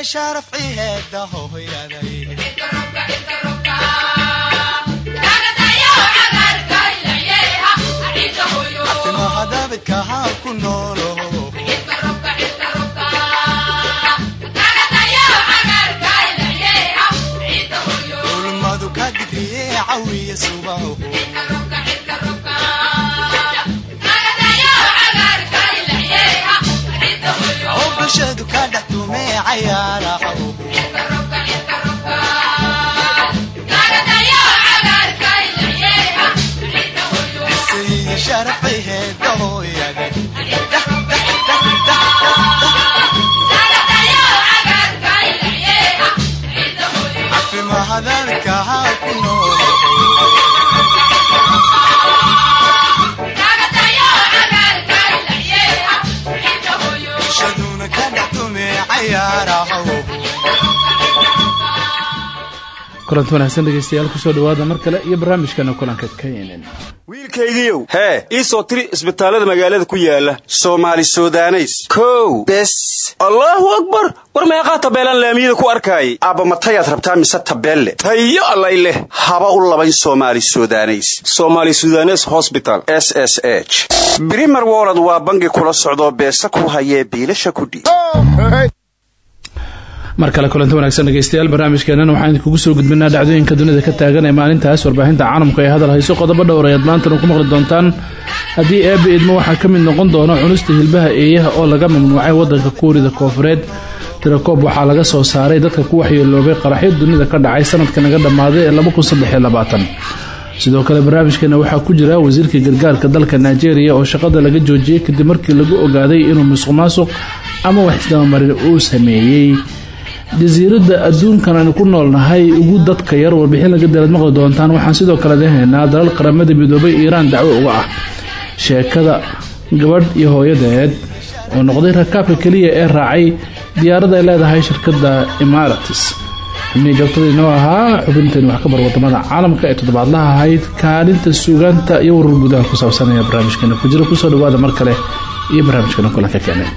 iyo sharafci heeda hooyaday mahadabidkahaa ku noolo hooyaday cafi mahadabidkahaa ku noolo kulanti wanaagsan dhegeystayaal ku soo dhawaada mar kale iyo barnaamijkana kulanka knn wiilkaygiiow hee ii soo tiri isbitaallada magaalada ku yaalla soomaali sudaneys. Kow bes. Allaahu akbar! War meeqaa tabeelaan laamiyada ku arkaayay aabba matayaad rabtaa mise tabeelle? Tayo allay leh haba u labayn soomaali sudaneys. Somaali sudanes hosbital s s h. Brimer wolod waa bangi kula socdoo beesa ku hayee biilasha kudhiib mar kale kulanti wanaagsan dhegeystayaal barnaamijkeennan waxaan idinkugu soo gudbinaa dhacdooyinka dunida ka taagan ee maalintaas. Warbaahinta caalamku ay hadal hayso qodobo dhowr ayaad ku maqli doontaan. Haddii eebba idmo waxaa ka mid noqon doona cunista hilbaha eeyaha oo laga mamnuucay waddanka kuurida koofureed tirakoob waxaa laga soo saaray dadka ku waxyeeloobay qaraxyo dunida ka dhacay sanadka naga dhammaaday ee sidoo kale barnaamijkeena waxaa ku jira wasiirka gargaarka dalka nigeria oo shaqada laga joojiyey kadib markii lagu ogaaday inuu musuq maasuq ama wax isdabamarin uu sameeyey jasiiradda adduunkan aynu ku noolnahay ugu dadka yar warbixin laga dalaad maqli doontaan. Waxaan sidoo kale lehaynaa dalal qaramada midoobay iiraan dacwo uga ah. Sheekada gabadh iyo hooyadeed oo noqday rakaabka keliya ee raacay diyaarada ay leedahay shirkadda imaratis xubnihii joogtadiinoo ahaa xubinteeni wax ka bar waddamada caalamka ee toddobaadlaha ahayd kaalinta suugaanta iyo warar gudaha ku saabsanaya barnaamijkeena ku jira. Kusoo dhawaada mar kale iyo barnaamijkeena kulanka keenay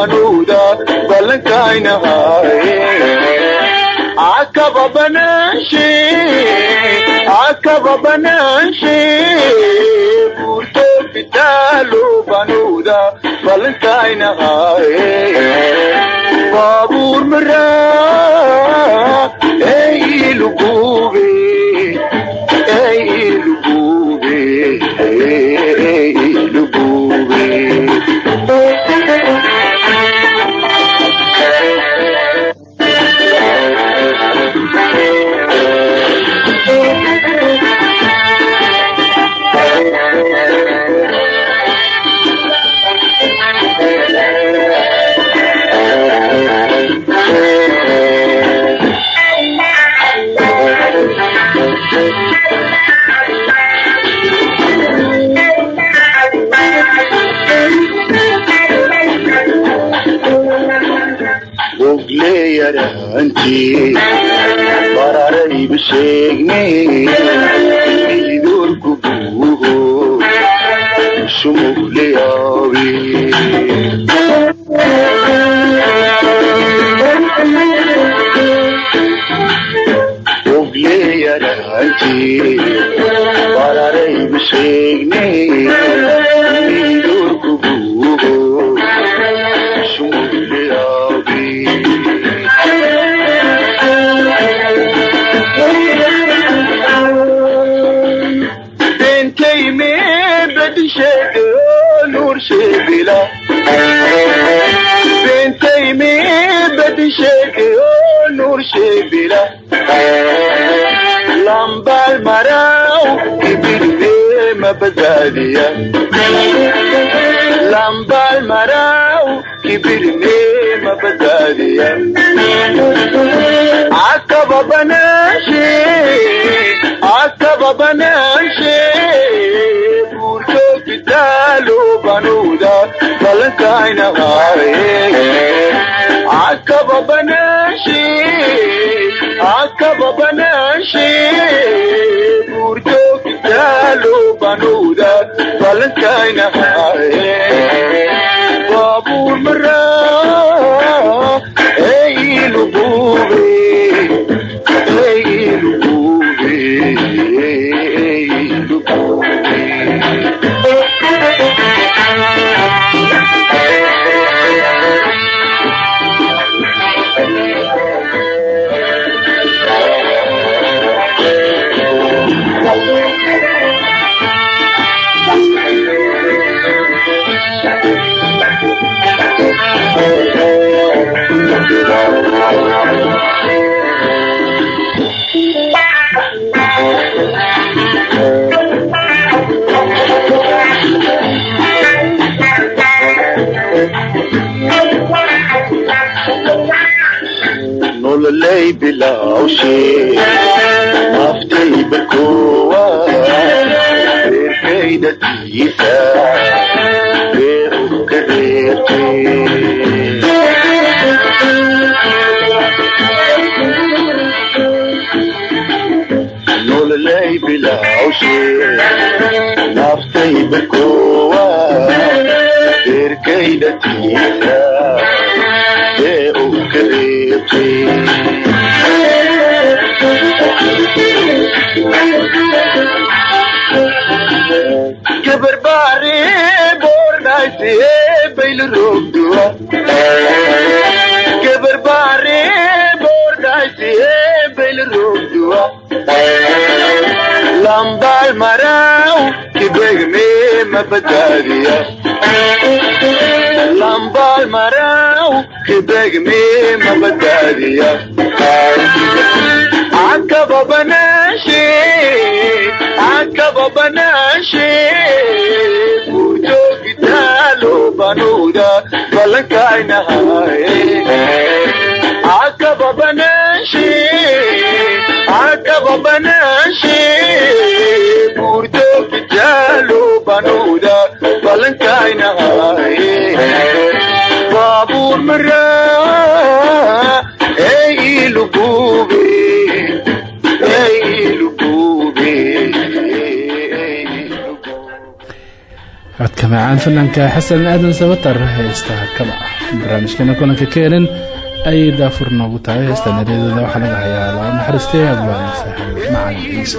manuuda ballankaynahay akaba banaanshe buurto bitaalo banuuda ballankaynahay baabuur maraa hey lugube yaraantii bararayba sheegne idoorku buuho sumugleyaabe ogle yaraantii bararayba sheegne mabadaadiya lambaal maraw kibirme mabadaadiya akaba banaashe akaba banaashe buurto kitaalo banuuda balankaynahaye akaba banaashe akaba banaashe kitaalo banuuda nololay bilawshe naftay barkowa reerkayda tiisa reeru ka reerte bilawshe naftay barkowa reerkayda tiisa reeru ka reerte mabadaadiya lambaal maraaw kibegme mabadaadiya akaba banaashe akaba banaashe buujo kitaalo banuuda balankaynahaye akaba banaashe maraa ee ilubube codka macaan fanaanka xasan aadan sabatar heestaa kaba ah barnaamijkeena kulanka keenan ayay daafur noogu tahay. Heestan ereedooda waxaa laga hayaa laba naxariistay abwaan saaxiib. Macalin ciise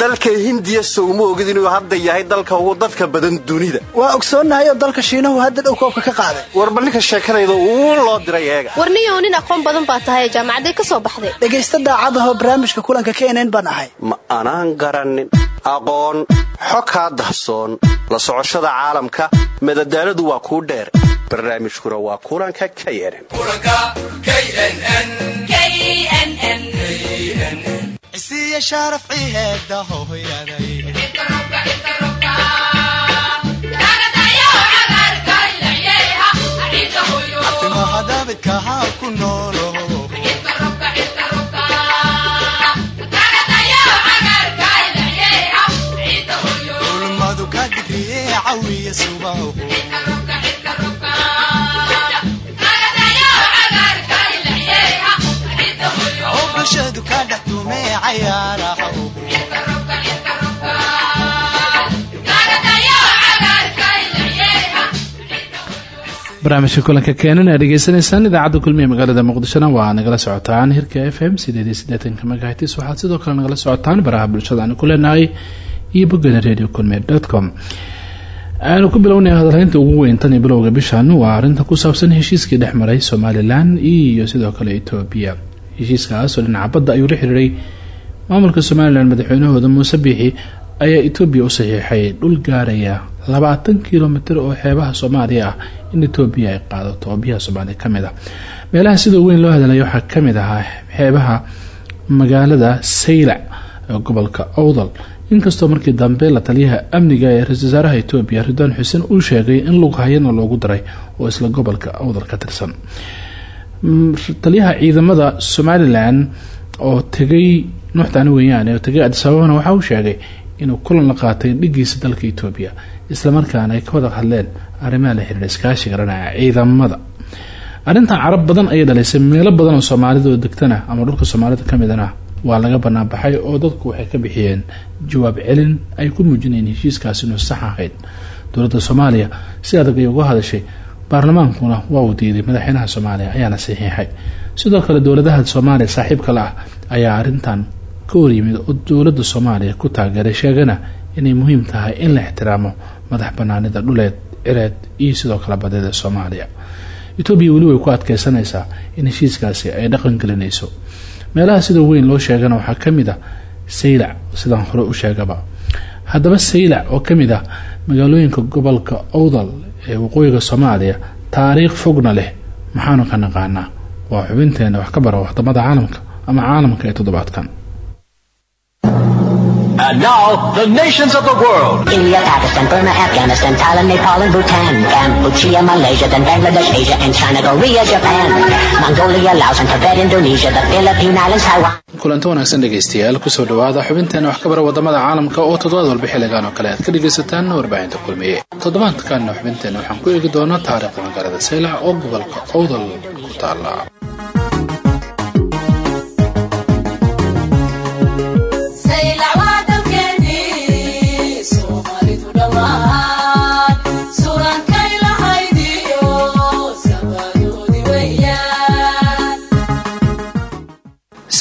dalka hindiya sowma ogid inuu hadda yahay dalka ugu dadka badan dunida. Waa ogsoonnahay oo dalka shiinahu hadda dhow koobka ka qaaday. Warba ninka sheekadayda uu loo diray eega. Warniyow nin aqoon badan baa tahay jaamacaday ka soo baxday. Dhegaysta daacadahoo barnaamijka kulanka knn baan ahay. Ma anaan garannin aqoon xo kaa dahsoon la socoshada caalamka madadaaladu waa kuu dheer. Barnaamijkuna waa kulanka knn iyo sharafcii heeda hooyaday artimaha daabidkahaa ku noolo ulmadu ka digriye cawiya subahu bulshadu ka dhex tumee cayaaraha barnaamijka kulanka keenan ee dhegeysanaysaan idaacadda kulmiye magaalada muqdishona waa nagala socotaan. Hirka f m sideed iyo siddeetanka megahitis waxaad sidoo kale nagala socotaan baraha bulshada aanu ku leenahay iyo boggana radio kulmiye dot com. Aanu ku bilownay hadalhaynta ugu weyn tan iyo bilowga bishan waa arrinta ku saabsan heshiiskii dhex maray somalilan iyo sidoo kale etoobiya heshiiskaasoo dhinaca badda ayuu la xiriiray maamulka somalilan madaxweynahooda muuse biixi ayaa etoobiya u saxiixay dhul gaaraya labaatan kilomitir oo xeebaha soomaaliya ah in etoobiya ay qaadato oo soomaaliya ka mid ah. Meelaha sida weyn loo hadalaya waxaa ka mid ahaa xeebaha magaalada saylac ee gobolka owdal inkastoo markii dambe la taliyaha amniga ee ra'isul wasaaraha etoobiya ridwaan xuseen uu sheegay in lughayana loogu daray oo isla gobolka owdal ka tirsan taliyaha ciidamada somalilan oo tegay nuuxtaani weeyaan oo tegay adisababana waxa uu sheegay inuu kulan la qaatay dhigiisa dalka etoobiya islamarkaana ay ka wada hadleen arrimaha la xiriira iskaashiga dhanaca ciidamada. Arrintan carab badan ayay dhalisay meelo badan oo soomaalida oo degtana ama dhulka soomaalida ka midana waa laga banaanbaxay oo dadku waxay ka bixiyeen jawaab celin ay ku muujinayeen heshiiskaasi inuu sax ahayd. Dowladda soomaaliya si adag ay uga hadashay baarlamaankuna waa uu diiday madaxweynaha soomaaliya ayaana saxiixay. Sidoo kale dowladaha soomaaliya saaxiibka la ah ayaa arrintan ka horyimid oo dowladda soomaaliya ku taageeray sheegana inay muhiim tahay in la ixtiraamo madax banaanida dhuleed cireed iyo sidoo kale badeed ee soomaaliya. Etoobiya weli way ku adkeysanaysaa in heshiiskaasi ay dhaqan gelinayso. Meelaha sida weyn loo sheegana waxaa ka mid a saylac sidaan hore u sheegaba. Haddaba saylac oo ka mid ah magaalooyinka gobolka owdal ee waqooyiga soomaaliya taariikh fogna leh. Maxaanu ka naqaanaa. Waa xubinteena wax ka bara waddamada caalamka ama caalamka ee toddobaadkan And now, the nations of the world. India, Pakistan, Burma, Afghanistan, Thailand, Nepal, and Bhutan, Cambodia, Malaysia, then Bangladesh, Asia, and China, Korea, Japan, Mongolia, Laos, and Tibet, Indonesia, the Philippine Islands, Taiwan. kulanti wanaagsan dhegeystayaal ku soo dhawaada xubinteena wax ka bara waddamada caalamka oo toddobaad walba xilligan oo kale aad ka dhegaysataan warbaahinta kulmiye. Toddobaadkanna xubinteena waxaan ku eegi doonaa taariikhda magaalada saylac oo gobolka owdal ku taala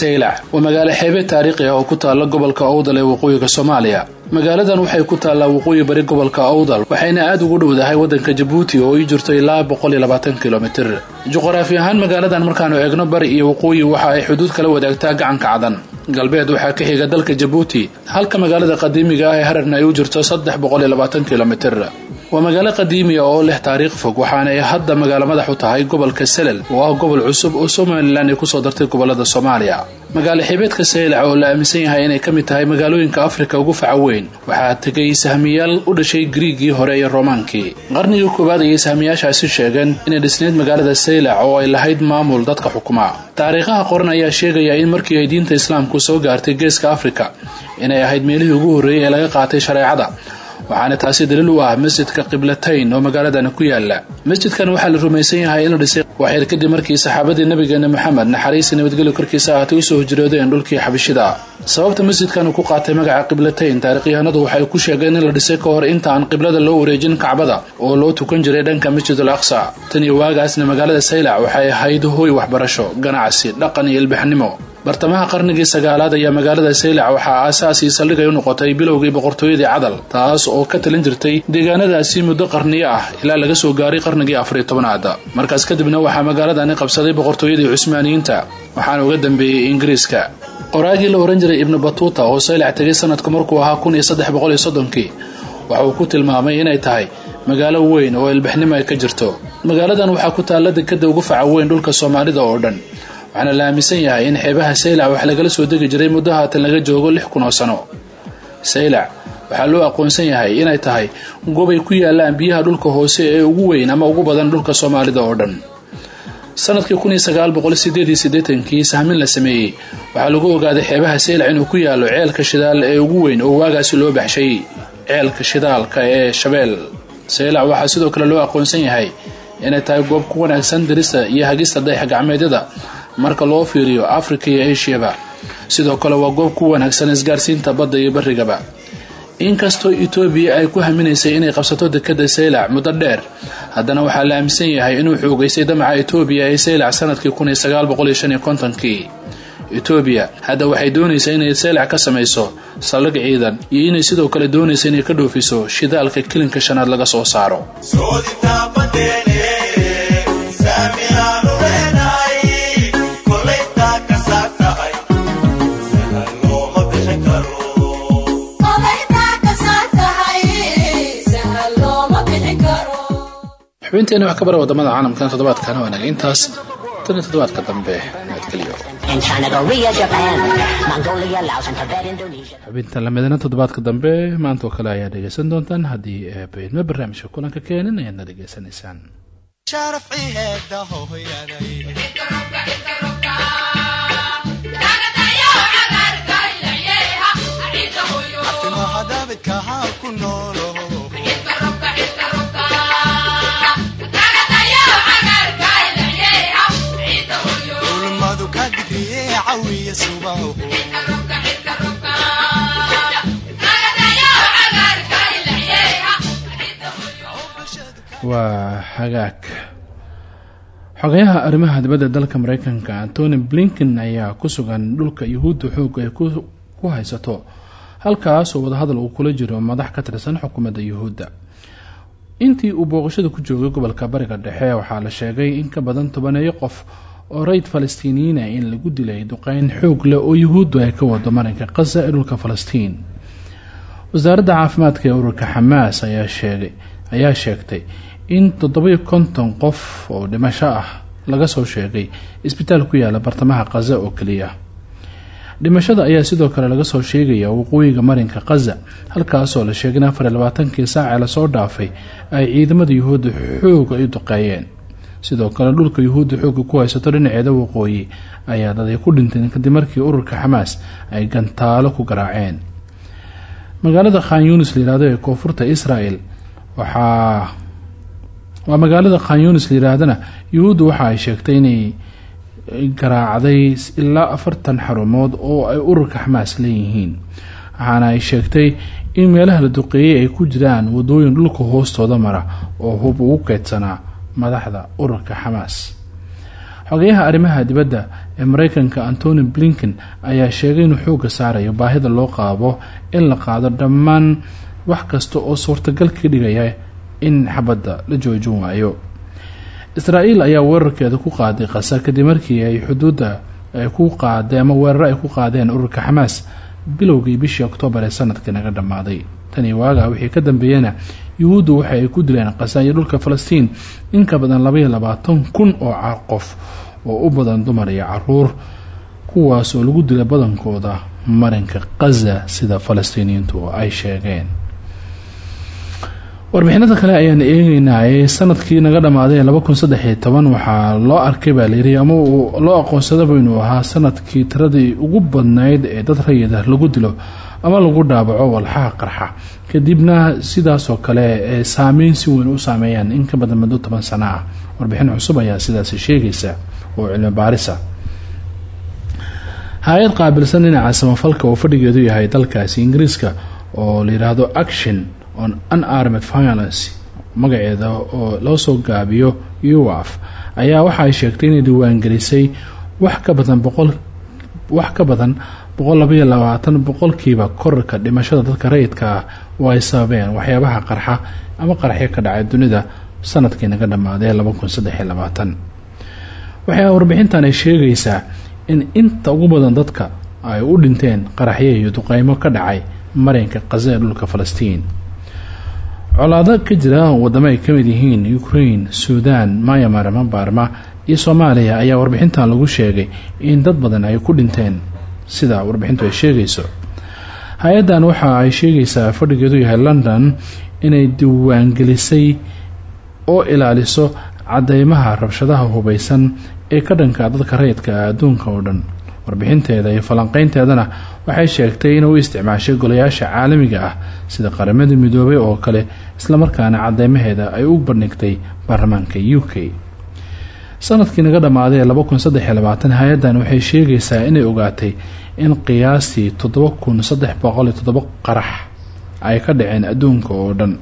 saylac waa magaalo xeebe taariikhi ah oo ku taalla gobolka owdal ee waqooyiga soomaaliya. Magaaladan waxay ku taallaa waqooyi bari gobolka owdal waxayna aada ugu dhowdahay waddanka jabuuti oo ii jirto ilaa boqol iyo labaatan kilomitir juqraafi ahaan magaaladan markaanu eegno bari iyo waqooyi waxa ay xuduud kala wadaagtaa gacanka cadan. Galbeed waxaa ka xiga dalka jabuuti halka magaalada qadiimiga ah ee hararna ay u jirto saddex boqol iyo labaatan kilomitir waa magaalo qadiimiya oo leh taariikh fog waxaana ay hadda magaalo madax u tahay gobolka selel oo ah gobol cusub oo somalilan ay ku soo dartay gobollada soomaaliya. Magaalo xibeedka saylac oo la aaminsan yahay inay ka mid tahay magaalooyinka afrika ugu faca weyn waxaa tegay sahmiyaal u dhashay griigii hore iyo roomaankii qarnigii koowaad ayay sahmiyaashaasi sheegeen inay dhisneyd magaalada saylac oo ay lahayd maamul dadka xukuma. Taariikhaha qoran ayaa sheegaya in markii ay diinta islaamku soo gaartay geeska afrika inay ahayd meelihii ugu horreeyay ee laga qaatay shareecada waxaana taasi daliil u ah masjidka qiblatayn oo magaaladana ku yaalla masjidkan waxaa la rumaysan yahay in la dhisay waxyar kadib markii saxaabadii nabigeena moxamed naxariisi nabadgelyo korkiisa ahaatay u soo hijroodeen dhulkii xabashida. Sababta masjidkan ku qaatay magaca qiblatayn taarikhyahanadu waxay ku sheegeen in la dhisay ka hor inta aan qiblada loo wareejin kacbada oo loo tukan jiray dhanka masjid al aqsa. Tan iyo waagaasna magaalada saylac waxay ahayd hooy waxbarasho ganacsi dhaqan iyo ilbaxnimo bartamaha qarnigii sagaalaad ayaa magaalada saylac waxaa aasaasii saldhigay u noqotay bilowgii boqortooyadii cadal taas oo ka talin jirtay deegaanadaasi muddo qarniyo ah ilaa laga soo gaaray qarnigii afariyo tobanaad markaas kadibna waxaa magaaladani qabsaday boqortooyadii cusmaaniyiinta waxaana uga dambeeyey ingiriiska. Qoraagii la ohan jiray ibnu batuuta oo saylac tegay sanadku markuu ahaa kun iyo saddex boqol soddonkii waxa ku tilmaamay inay tahay magaalo weyn oo ilbaxnimo ay ka jirto. Magaaladan waxaa ku taalla dekada ugu faca weyn dhulka soomaalida oo dhan waxaana la aaminsan yahay in xeebaha saylac wax lagala soo degi jiray muddo haatan laga joogo lix kun oo sano. Saylac waxaa loo aqoonsan yahay inay tahay goob ay ku yaalaan biyaha dhulka hoose ee ugu weyn ama ugu badan dhulka soomaalida oo dhan. Sanadkii kun iyo sagaal sahmin la sameeyey waxaa lagu ogaaday xeebaha seylac inuu ku yaalo ceelka shidaal ee ugu weyn oo waagaasi loo baxshay ceelka shidaalka ee shabeel seylac waxaa sidoo kale loo aqoonsan yahay inay tahay goob ku wanaagsan dirista iyo hagista dayax gacmeedyada marka loo fiiriyo afrika iyo ashiyaba sidoo kale waa goob ku wanaagsan isgaarsiinta badda iyo barigaba inkastoo etoobiya ay ku haminaysay inay qabsato dekada seylac muddo dheer haddana waxaa la aaminsan yahay inuu xoogeystay damaca etoobiya ee seylac sannadkii kun iyo sagaal boqol iyo shan iyo kontonkii. Etoobiya hadda waxay doonaysaa inay seylac ka samayso saldhig ciidan iyo inay sidoo kale doonaysa inay ka dhoofiso shidaalka kilinka shanaad laga soo saaro xubinteeni wax ka bara waddamada caalamkan toddobaadkan wanaag intaas tan iyo toddobaadka dambe nabadgelyo xubinta lamidana toddobaadka dambe maanta oo kale ayaa dhegeysan doontaan. Haddii eebaidma barnaamijka kulanka keenin ayaadna dhegeysanaysaan waa hagaag. Xogayaha arrimaha dibadda dalka mareykanka antony blinken ayaa ku sugan dhulka yuhuudda xoog ay ku haysato halkaasoo wadahadal uu kula jiro madax ka tirsan xukuumadda yuhuudda. Intii uu booqashada ku joogay gobolka bariga dhexe waxaa la sheegay in ka badan tobaneeyo qof oo rayid falastiiniyiina in lagu dilay duqeyn xoog leh oo yuhuuddu ay ka wado marinka khaza ee dhulka falastiin. Wasaaradda caafimaadka ee ururka xamaas ayaa sheegtay in toddobayo konton qof oo dhimasho ah laga soo sheegay isbitaal ku yaalla bartamaha khaza oo keliya. Dhimashada ayaa sidoo kale laga soo sheegaya waqooyiga marinka khaza halkaasoo la sheegay in afar iyo labaatankii saacee la soo dhaafay ay ciidamada yuhuudda xooga ay duqeeyeen sidoo kale dhulka yuhuudda xooga ku haysato dhinaceeda waqooyi ayaa daday ku dhinteen kadib markii ururka xamaas ay gantaalo ku garaaceen. Magaalada khan yunis layihahdo ee koonfurta israel waxaa waa magaalada khan yunis layihaahdana yuhuuddu waxa ay sheegtay inay garaacday ilaa afartan xarumood oo ay ururka xamaas leeyihiin. Waxaana ay sheegtay in meelaha la duqeeyey ay ku jiraan wadooyin dhulka hoostooda mara oo hub ugu keydsanaa madaxda ururka xamaas xogeyaha arrimaha dibadda ee mareykanka antony blinken ayaa sheegay inuu xooga saarayo baahida loo qaabo in la qaado dhammaan wax kasta oo suurtagal ka dhigaya in xabadda la joojin waayo. Israa'el ayaa weerarkeeda ku qaaday qasa kadib markii ay xuduudda ay ku qaadeen ama weeraro ay ku qaadeen ururka xamaas bilowgii bishii oktoobar ee sannadkii naga dhammaaday. Tanii waaga wixii ka dambeeyana yuhuuddu waxa ay ku dileen qasa iyo dhulka falastiin. In ka badan labaiyo labaatan kun oo qof oo u badan dumar iyo carruur kuwaas oo lagu dilay badankooda marinka khaza sida falastiiniyiintu ay sheegeen. Warbixinada kale ayaan eegeynay sannadkii naga dhammaaday laba waxaa loo arkay baa layiri ama uu loo aqoonsadaba inuu ahaa sannadkii tiradii ugu badnayd ee dad rayid ah lagu dilo ama lagu dhaabaco walxaha qarxa. Kadibna sidaasoo kale saameyn si weyn u saameeyaan in ka badan muddo toban sano ah. Warbixin cusub ayaa sidaasi sheegaysa oo cilmi baarisa. Hay'ad qaabilsan dhinaca samafalka oo fadhigeedu yahay dalkaasi ingiriiska oo layidhaahdo action on unarmed violence magaceeda oo loo soo gaabiyo uaf ayaa waxa ay sheegtay inay diiwaangelisay wax ka badan boqol wax ka badan boqol labaatan boqolkiiba korarka dhimashada dadka rayidka ah oo ay sababeen waxyaabaha qarxa ama qarxyo ka dhacay dunida sannadkii naga dhammaaday laba kun saddex iyo labaatan. Waxay warbixintan ay sheegaysaa in inta ugu badan dadka ay u dhinteen qaraxyo iyo duqeymo ka dhacay marinka khaza ee dhulka falastiin. Colaado ka jira wadamo ay ka mid yihiin ukraine suudan myanmar mabarma iyo soomaaliya ayaa warbixintan lagu sheegay in dad badan ay ku dhinteen sida warbixintu ay sheegayso. Hay'addan waxa ay sheegaysaa fadhigeedu yahay london inay diiwaangelisay oo ilaaliso cadeymaha rabshadaha hubeysan ee ka dhanka dadka rayidka adduunka oo dhan. Warbixinteeda iyo falanqeynteedana waxay sheegtay inay u isticmaashay golayaasha caalamiga ah sida qaramada midoobay oo kale islamarkaana cadeymaheeda ay u bandhigtay baarlamaanka u k. Sanadkii naga dhammaaday ee hay'addan waxay sheegaysaa inay ogaatay in qiyaastii qarax ay ka dhaceen adduunka oo dhan.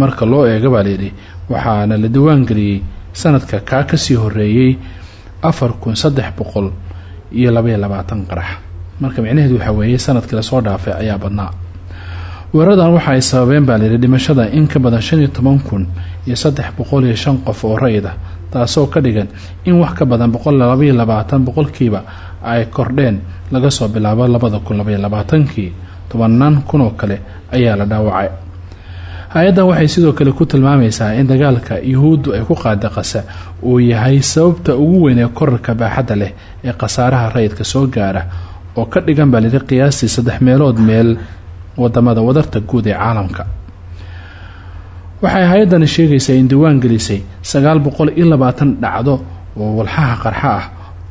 Marka loo eega baa layidhi waxaana la diwaangeliyey sanadka kaa ka sii horeeyey iyo qarax. Marka micnaheedu waxaa weeye sannadkii la soo dhaafay ayaa badnaa. Weeradan waxa ay sababeen baa dhimashada in ka badan shan iyo toban kun iyo saddex boqol iyo shan qof oo rayid ah taasoo ka dhigan in wax ka badan boqol labaiyo labaatan boqolkiiba ay kordheen laga soo bilaabo labada kun labaiyo labaatankii tobanaan kun oo kale ayaa la dhaawacay. Hay'addan waxay sidoo kale ku tilmaamaysaa in dagaalka yuhuuddu ay ku qaada qasa uu yahay sababta ugu weyn ee korarka baaxadda leh ee khasaaraha rayidka soo gaara oo ka dhigan baa lidi qiyaastii saddex meelood meel waddamada wadarta guud ee caalamka. Waxay hay'addani sheegaysaa in diwaan gelisay sagaal boqol iyo labaatan dhacdo oo walxaha qarxa ah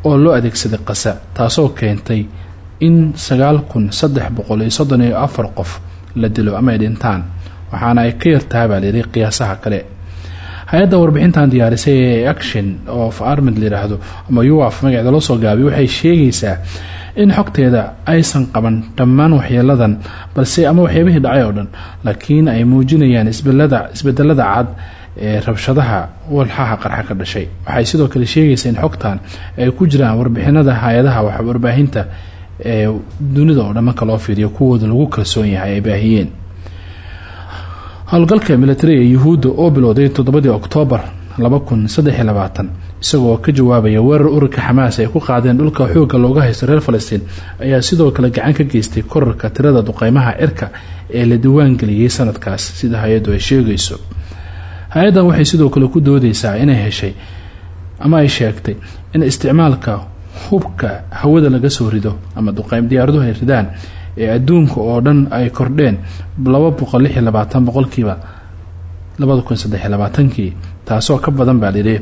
oo loo adeegsaday qasa taasoo keentay in sagaal kun saddex boqol iyo soddon iyo afar qof la dilo ama ay dhintaan. Waxaana ay ka yartaha baa qiyaasaha kale. Hay'adda warbixintan diyaarisay ee action of armid layidhaahdo ama uaf magaceeda loo soo gaabiy waxay sheegaysaa in xogteeda aysan qaban dhammaan waxyeeladan balse ama waxyaabihii dhacay oo dhan laakiin ay muujinayaan isbedelada cad rabshadaha walxaha qarxa ka dhashay. Waxay sidoo kale sheegaysaa in xogtan ay ku jiraan warbixinada hay'adaha warbaahinta ee dunida oo dhan marka loo fiiriyo kuwooda lagu kalsoon yahay ay baahiyeen. Howlgalka militari ee yuhuudda oo bilowday toddobadii oktoobar isagoo ka jawaabaya weerar ururka xamaas ay ku qaadeen dhulka xooga looga haysto reer falastiin ayaa sidoo kale gacan ka geystay korarka tirada duqeymaha cirka ee la diwaangeliyey sanadkaas sida hay'addu ay sheegayso hay'addan waxay sidoo kale ku doodeysaa inay heshay ama ay sheegtay in isticmaalka hubka hawada laga soo rido ama duqeym diyaaraduhu ay ridaan ee adduunka oo dhan ay kordheen laba boqol lix iyo labaatan boqolkiiba labada kun taasoo ka badan baa lidhi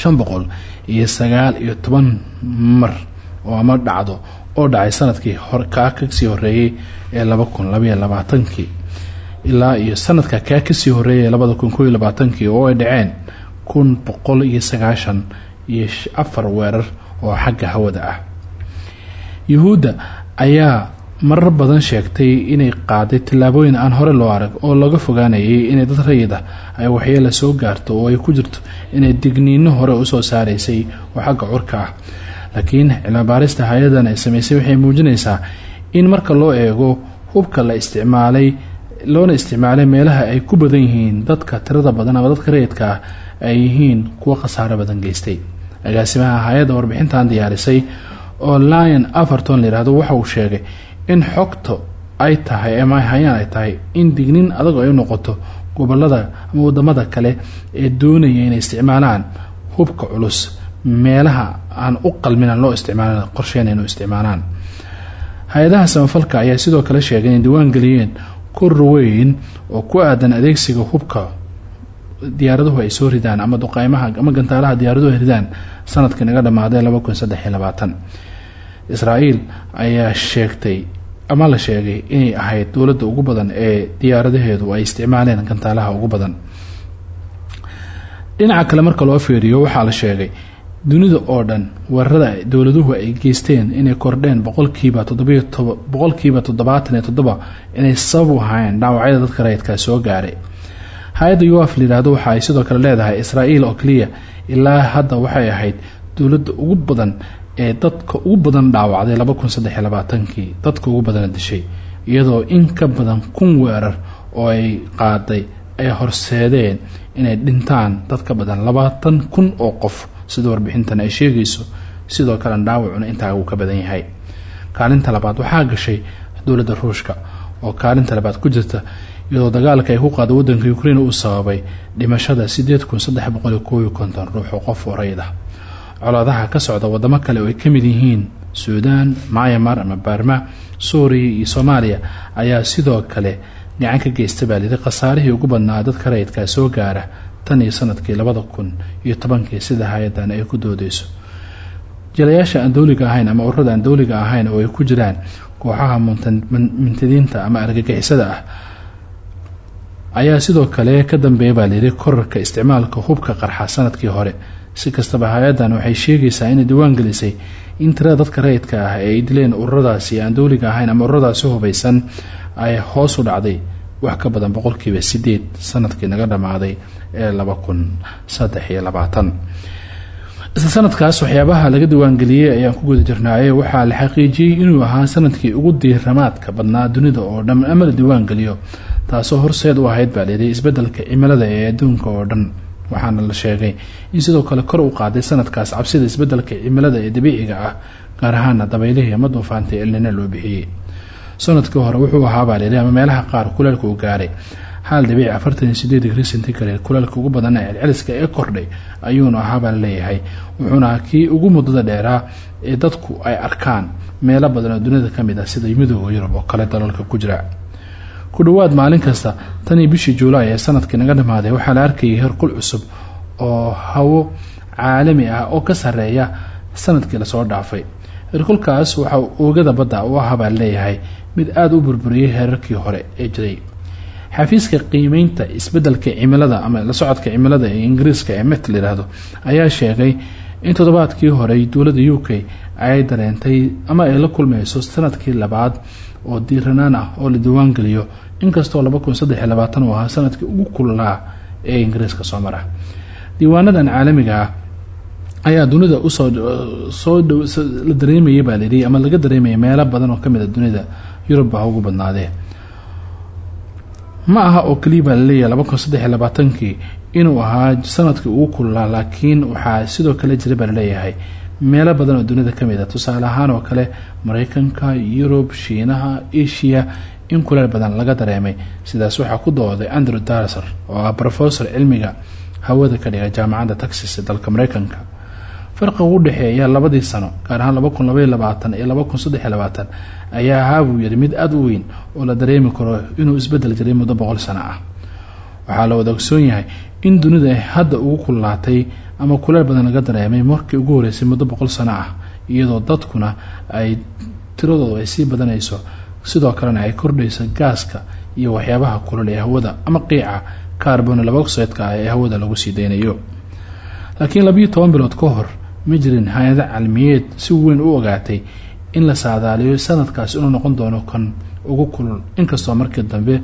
shan boqol iyo sagaal iyo toban mar oo ama dhacdo oo dhacay sannadkii kaa ka sii horeeyey ee laba kun labaiyo labaatankii ilaa iyo sanadka kaa ka sii horeeyay ee labada kun labaatankii oo ay dhaceen kun boqol iyo sagaashan iyo afar weerar oo xagga hawada ah. Yuhuudda ayaa marar badan sheegtay inay qaaday tallaabooyin aan hore loo arag oo laga fogaanayay inay dad rayid ah ay waxyeela soo gaarto oo ay ku jirto inay digniino hore u soo saaraysay oo xagga curka ah. Laakiin cilmibaarista hay'adan ay samaysay waxay muujinaysaa in marka loo eego hubka la isticmaalay loona isticmaalay meelaha ay ku badan yihiin dadka tirada badan ama dadka rayidka ah ay yihiin kuwo khasaaro badan geystay. Agaasimaha hay'adda warbixintan diyaarisay oo lion afarton layihahdo waxa uu sheegay in xogta ay tahay ama hayaan ay tahay in dignin adag ay u noqoto gobollada ama waddamada kale ee doonaya inay isticmaalaan hubka culus meelaha aan u qalminan loo isticmaalan qorsheyn inuu isticmaalaan. Hay'adaha samafalka ayaa sidoo kale sheegay inay diwaan geliyeen koror weyn oo ku aadan adeegsiga hubka diyaaraduhu ay soo ridaan ama duqeymaha ama gantaalaha diyaaraduhu ay ridaan sannadkii naga dhammaaday laba kun saddex iyo labaatan. Israa'el ayaa sheegtay ama la sheegay inay ahayd dowladda ugu badan ee diyaaradaheedu ay isticmaaleen gantaalaha ugu badan. Dhinaca kale marka loo fiiriyo waxaa la sheegay dunida oo dhan weerarada dowladuhu ay geysteen inay kordheen boqolkiiba toddobaatan iyo toddoba inay sabab u ahaayeen dhaawacyada dadka rayidkaa soo gaaray. Hay'adda uaf layihahdo waxa ay sidoo kale leedahay israael oo keliya ilaa hadda waxay ahayd dowladda ugu badan ee dadka ugu badan dhaawacday laba kun dadka ugu badana dishay iyadoo in ka badan kun weerar oo ay qaaday ay horseedeen inay dhintaan dad ka badan labaatan kun oo qof sida warbixintan ay sheegayso sidoo kalena dhaawacuna intaa uu ka badan yahay. Kaalinta labaad waxaa gashay dowladda ruushka oo kaalinta labaad ku jirta iyadoo dagaalka ay ku qaada wadanka ukraine uu sababay dhimashada sideed kun saddex boqol iyo koob iyo konton ruux oo qof oo rayid ah colaadaha ka socda wadamo kale oo ay ka mid yihiin suudaan myamar ama baarma suuriya iyo soomaaliya ayaa sidoo kale gacan ka geysta baa lidi khasaarihii ugu badnaa dadka rayidkaa soo gaara tan iyo sannadkii labada kun iyo tobankii sida hay'adan ay ku doodeyso jilayaasha aan dowliga ahayn ama ururada aan dowliga ahayn oo ay ku jiraan kooxaha muntadiinta ama argagixisada ah ayaa sidoo kale ka dambeeya baa layidhi korarka isticmaalka hubka qarxa sannadkii hore. Si kastaba hay'adan waxay sheegaysaa inay diwaan gelisay in tirada dadka rayidka ah ee ay dileen ururadaasi aan dowliga ahayn ama ururadaasi hubaysan ay hoos u dhacday wax ka badan boqolkiiba sideed sannadkii naga dhammaaday ee laba kun saddex iyo labaatan. Isla sanadkaas waxyaabaha laga diwaangeliyey ayaan ku guda jirnaaye waxaa la xaqiijiyey inuu ahaa sannadkii ugu diiramaadka badnaa dunida oo dhan ama la diwaangeliyo taasoo horseed u ahayd baa layidhi isbeddelka cimilada ee adduunka oo dhan waxaana la sheegay in sidoo kale kor u qaaday sanadkaas cabsida isbeddelka cimilada ee dabiiciga ah gaar ahaana dabaylihii ama duufaantay elnina loo bixiyey sannadkii hore wuxuu ahaa baa layidhi ama meelaha qaar kuleelka uu gaaray. Xaal dabiici afartan iyo centigrade kuleelka ugu badan ee celceliska ee kordhay ayuuna ahaabaa la leeyahay wuxuuna kii ugu muddada dheeraa ee dadku ay arkaan meelo badan oo dunida ka mid ah sida midooda yurub oo kale dalalka ku jira. Ku dhowaad maalin kasta tan iyo bishii juulaay ee sannadkii naga dhammaaday waxaa la arkayay herqul cusub oo hawo caalami ah oo ka sarreeya sannadkii la soo dhaafay. Herkulkaas waxaa oogada badda u ahaabaa la leeyahay mid aada u burburiyey heerarkii hore ee jiray. Xafiiska qiimeynta isbeddelka cimilada ama la socodka cimilada ee ingiriiska ee met layidhaahdo ayaa sheegay in toddobaadkii horey dowladda u k ay dareentay ama ay la kulmeyso sannadkii labaad oo diiranaan ah oo la diiwaangeliyo inkastoo laba kun saddex sannadkii ugu kululaa ee ingiriiska soo mara. Diiwaanadan caalamiga ah ayaa dunida u soo soo dhow la dareemayay baa ama laga dareemayay meelo badan oo ka mid a dunida yurub baa ugu badnaadee. Ma aha oo keliya baa la leeyahay laba kun saddex iyo labaatankii inuu ahaa sannadkii ugu kululaa laakiin waxaa sidoo kale jira baa la leeyahay meelo badan oo dunida ka mid a tusaale ahaan oo kale mareykanka yurub shiinaha asia in kuleel badan laga dareemay. Sidaas waxaa ku dooday andrew darser oo ah rofesor cilmiga hawada ka dhiga jaamacadda texas ee dalka mareykanka farqiga u dhexeeya labadii sano gaar ahaan laba kun labaiyo labaatan iyo laba kun saddex iyo labaatan ayaa ahaa buu mid aada u weyn oo la dareemi karo inuu isbeddel jiray muddo boqol sano ah. Waxaa la wada yahay in dunida hadda ugu kullaatay ama kuleel badan laga dareemay markii ugu horeysay muddo boqol sano ah iyadoo dadkuna ay tiradoodu ay sii badanayso. Sidoo kalena ay kordhayso gaaska iyo waxyaabaha kulul ee hawada ama qiica carbon laboxideka ah ee hawada lagu sii daynayo. Laakiin labiyo toban bilood ka hor ma jirin hay'ado calmiyeed si weyn u ogaatay in la saadaaliyo sanadkaas inuu noqon doono kan ugu kulul. Inkastoo markii dambe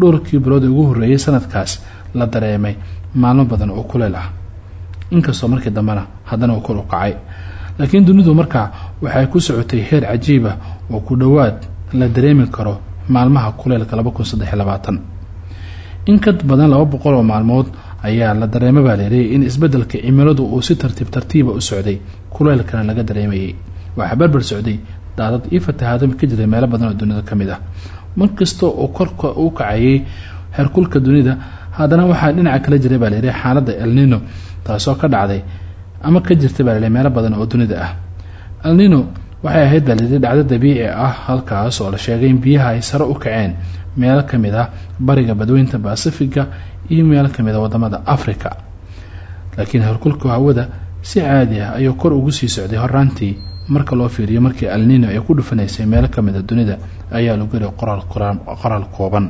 dhowrkii bilood ugu horreeyay sanadkaas la dareemay maalmo badan oo kuleel ah. Inkastoo markii dambena haddana uu kor u kacay. Laakiin dunidu markaa waxay ku socotay heer cajiib ah oo ku dhowaad la dareemi karo maalmaha kuleelka laba kun badan laba boqol oo maalmood ayaa la dareema baa layidhi in isbeddelka cimiladu uu si tartiib tartiiba u socday kuleelkana laga dareemayay. Waxaa barbar socday daadad iyo fatahaado ka jiray meelo badan oo dunida ka mid ah. Markasta oo korka u kacayay herkulka dunida haddana waxaa dhinaca kala jiray baa layidhi xaaladda elnino taasoo ka dhacday ama ka jirtay baa layidhi meelo badan oo dunida ah. Elnino waxay ahayd baa layidhi dhacdo dabiici ah halkaas oo la sheegay in biyaha ay sare u kaceen meelo ka mid ah bariga badweynta basifiga iyo meelo ka mid a waddamada africa laakiin herkulka hawada si caadi ah ayuu kor ugu sii socday horaantii marka loo fiiriyo markii alnino ay ku dhufanaysay meelo ka mid a dunida ayaa lagu yiri qoraal kooban.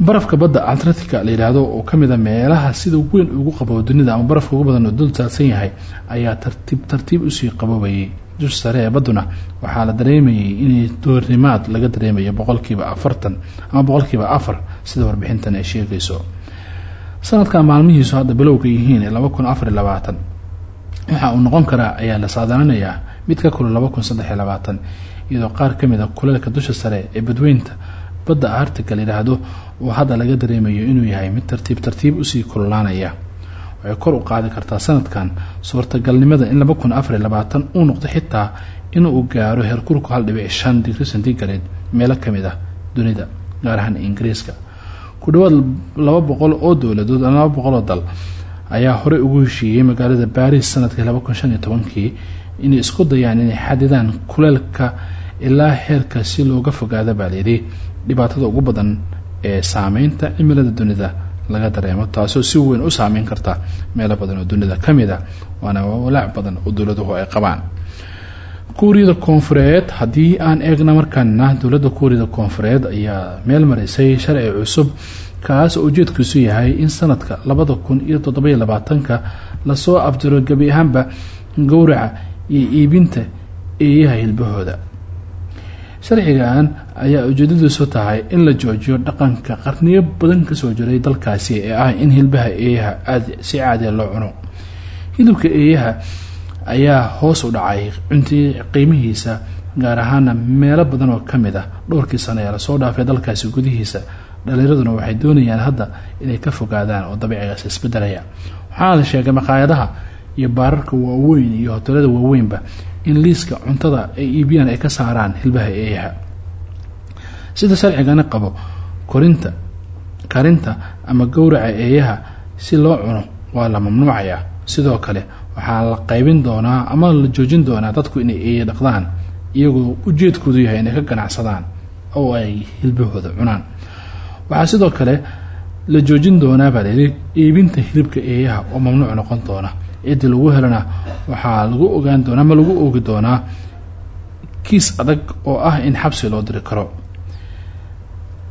Barafka badda atlantica la yidhaahdo oo ka mid a meelaha sida weyn ugu qabo dunida ama barafka ugu badan oo dul taadsan yahay ayaa tartiib tartiib u sii qaboobayay dusha sare ee badduna waxaa la dareemayay inay doornimaad laga dareemayo boqolkiiba afartan ama boqolkiiba afar sida warbixintan ay sheegayso. Sanadkan maalmihiisu hadda bilowga yihiin ee laba kun afar iyo labaatan waxa uu noqon karaa ayaa la saadaananayaa mid ka kulul laba kun saddex iyo labaatan iyadoo qaar ka mid a kuleelka dusha sare ee badweynta badda artiga la uu hadda laga dareemayo inuu yahay mid tartiib tartiib u sii kululaanaya waxay kor u qaadi kartaa sanadkan suurtagalnimada in laba kun afar iyo labaatan uu noqdo xitaa inuu gaaro heerkulku hal dhibic shan digri centigrade meelo ka mid ah dunida gaar ahaan ingiriiska. Ku dhawaad laba boqol oo dowladood laba boqol oo dal ayaa horey ugu heshiiyey magaalada baris sannadkii laba kun shan tobankii inay isku dayaan inay xadidaan kuleelka ilaa heerka si looga fogaada baa layidhi dhibaatada ugu badan ee saameynta cimilada dunida laga dareemo taasoo si weyn u saameyn karta meelo badan oo dunida ka mid a waana walaac badan oo dowladuhu ay qabaan. Kuuriyada koonfureed haddii aan eegna markaana dowladda kuuriyada koonfureed ayaa meel marisay sharci cusub kaas oo ujeedkiisu yahay in sanadka labada kun iyo toddobiyo labaatanka la soo afjaro gebi ahaanba gowraca iyo iibinta eeyaha hilbahooda sharcigan ayaa ujeedadiisu tahay in la joojiyo dhaqanka qarniyo badan ka soo jiray dalkaasi ee ah in hilbaha eeyaha aad si caadiya loo cuno. Hilibka eeyaha ayaa hoos u dhacay cuntii qiimihiisa gaar ahaana meelo badan oo ka mid ah. Dhowrkii sano ee la soo dhaafay dalkaasi gudihiisa. Dhalinyaraduna waxay doonayaan hadda inay ka fogaadaan oo dabiicigaas isbedelaya waxaana la sheegay maqaayadaha iyo baararka waaweyn iyo hotelada waaweynba in liiska cuntada ay iibiyaan ay ka saaraan hilbaha eeyaha. Sida sharcigani qabo korinta karinta ama gowraca eeyaha si loo cuno waa la mamnuucayaa. Sidoo kale waxaa la qaybin doonaa ama la joojin doonaa dadku inay eeya dhaqdaan iyagoo ujeedkoodu yahay inay ka ganacsadaan oo ay hilbahooda cunaan. Waxaa sidoo kale la joojin doonaa baa iibinta hilibka eeyaha oo mamnuuc noqon doona ciddii lagu helana waxaa lagu ogaan doonaa ama lagu oogi doonaa kiis adag oo ah in xabsi loo diri karo.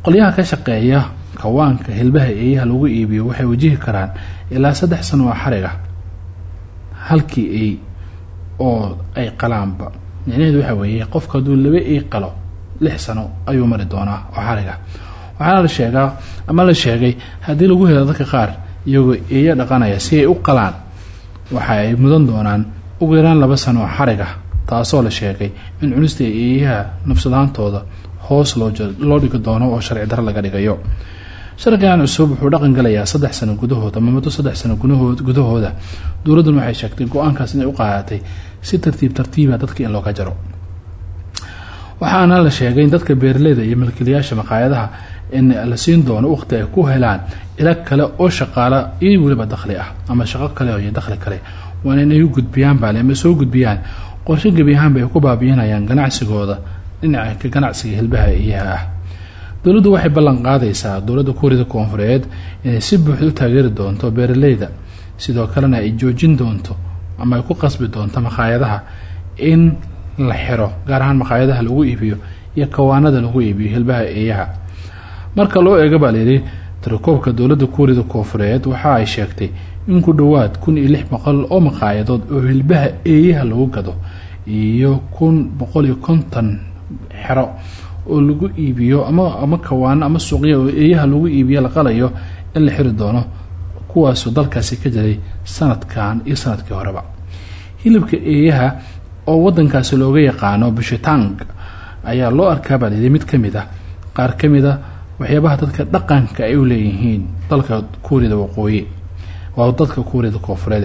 Qolyaha ka shaqeeya kawaanka hilbaha eeyaha lagu iibiyo waxay wajihi karaan ilaa saddex sano oo xariga halkii ey oo ay qalaanba. Micnaheedu waxa weeye qofka hadduu laba ey qalo lix sano ayuu mari doonaa oo xariga waxaana la sheegaa ama la sheegay haddii lagu helo dadka qaar iyagoo eeyo dhaqanaya si ay u qalaan waxa ay mudan doonaan ugu yaraan laba sano oo xariga taasoo la sheegay in cunista eeyaha nafsadaantooda hoos loo dhigi doono oo sharci daro laga dhigayo. Sharcigan cusub wuxuu dhaqan galayaa saddex sano gudahood ama muddo saddex sano gudahooda. Dowladduna waxay sheegtay go'aankaas inay u qaadatay si tartiib tartiiba dadka in looga jaro. Waxaana la sheegay in dadka beeraleyda iyo milkiilayaasha maqaayadaha la siin doono waqti ay ku helaan ila kale oo shaqaala iyo weliba dakhli ah ama shaqo kale iyo dakhli kale. Waana inay u gudbiyaan baale ama soo gudbiyaan. Qorshe gebi ahaanba ay ku baabiinayaan ganacsigooda dhinaca ganacsiga hilbaha eeyaha ah. Waxay ballan qaadaysaa dowladda kuuriyada koonfureed inay si buuxda u taageeri doonto beeraleyda sidoo kalena ay joojin doonto ama ay ku qasbi doonto maqaayadaha in la xiro gaar ahaan maqaayadaha lagu iibiyo iyo kawaanada lagu iibiyo hilbaha eeyaha marka loo eego baa tirakoobka dowladda kuuriyada koonfureed waxa ay sheegtay in ku dhowaad kun iyo lix boqol oo maqaayadood oo hilbaha eeyaha lagu gado iyo kun boqol iyo konton xero oo lagu iibiyo ama ama kawaano ama suuqya oo eeyaha lagu iibiyo la qalayo in la xiri doono kuwaasoo dalkaasi ka jiray sanadkan iyo sannadkii horeba. Hilibka eeyaha oo wadankaasi looga yaqaano bishitang ayaa loo arkaa baa layidhi mid ka mid ah qaar ka mid a waxyaabaha dadka dhaqanka ay u leeyihiin dalka kuuriyada waqooyi waa dadka kuuriyada koonfureed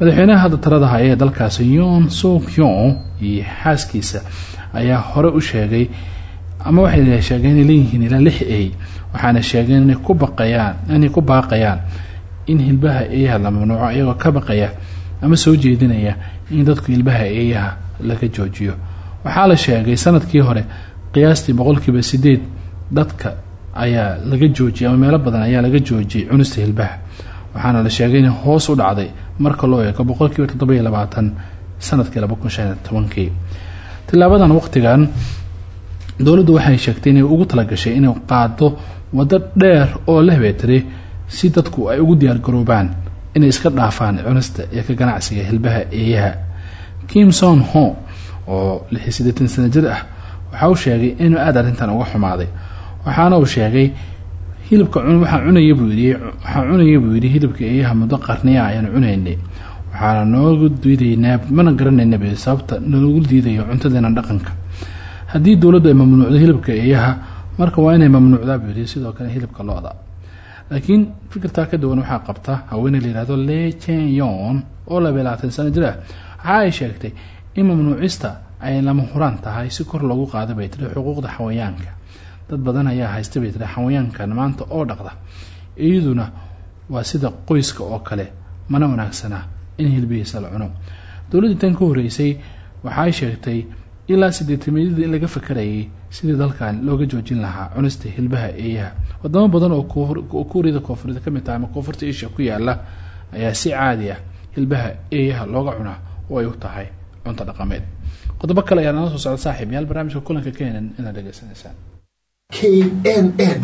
madaxweynaha hadda talada haya ee dalkaasi yon suk yon iyo xaaskiisa ayaa hore u sheegay ama waxay sheegeen leeyihiin ilaa lix ey waxaana sheegeen inay ku baqayaan inay ku baaqayaan in hilbaha eeyaha la mamnuuco iyagoo ka baqaya ama soo jeedinaya in dadku hilbaha eeyaha laga joojiyo. Waxaa la sheegay sannadkii hore qiyaastii boqolkiiba sideed dadka ayaa laga joojiyay ama meelo badan ayaa laga joojiyay cunista hilbaha. Waxaana la sheegay inay hoos u dhacday marka loo eego boqolkiiba toddobiyo labaatan sannadkii laba kun shan waqtigan dowladdu waxay sheegtay inay ugu talagashay inay qaado waddo dheer oo la habeetiray si dadku ay ugu diyaargaroobaan inay iska dhaafaan cunista iyo ka ganacsiga hilbaha eeyaha. Kim son ho oo lix iyo siddeetan sana jir ah waxa uu sheegay inuu aada arrintan uga xumaaday waxaana uu sheegay hilibka waxaan cunaya buu yidhi waxaan cunaya buu yidhi hilibka eeyaha muddo qarniya ayaan cunaynay. Waxaana noogu diidaynaa mana garanaynaba sababta nalagu diidayo cuntadeena dhaqanka. Haddii dowladdu ay mamnuucdo hilibka eeyaha marka waa inay mamnuucdaa buu yidhi sidoo kale hilibka lo-da laakiin fikirtaa ka duwan waxaa qabta haweeney la yihahdo le chenyon oo laba labaatan sano jir ah waxa ay sheegtay in mamnuucista ay lama huraan tahay si kor loogu qaada bay tiri xuquuqda xawayaanka dad badan ayaa haysta bay xawayaankan maanta oo dhaqda iyaduna waa sida qoyska oo kale mana wanaagsana in hilbihiisa la cuno. Dowladda tan ka horeysay waxay sheegtay ilaa sideetamiyadii in laga fakarayay sidii dalkan looga joojin lahaa cunista hilbaha eeyaha. Wadamo badan oo kuuriyada koonfureed ka mid tahay ama koonfurta asia ku yaalla ayaa si caadi ah hilbaha eeyaha looga cunaa oo ay u tahay cunto dhaqameed. Qodobo kale ayaa soo socda saaxiib yaal barnaamijka kulanka keenan inaad dhegeysanaysaan knn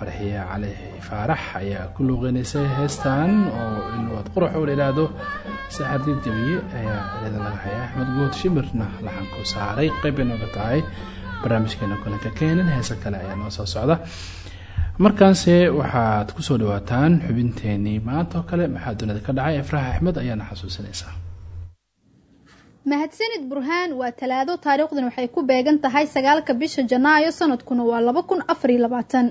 farxiye cali faarax ayaa ku luuqeynaysay heestan oo inwaad qurax oo la yidhaahdo saxadiid jabiye ayaa ereda laga hayaa. Axmed good shimirna laxanku saaray qeyb bay nooga tahay. Barnaamijkeena kulanka keenan heese kale ayaa noo soo socda. Markaanse waxaad ku soo dhawaataan xubinteenii maanta kale maxaa dunida ka dhacay? Efrax axmed ayaana xasuusinaysaa mahadsanid burhaan waa talaado taariikhdan waxay ku beegan tahay sagaalka bisha janaayo sanadkuna waa laba kun afar iyo labaatan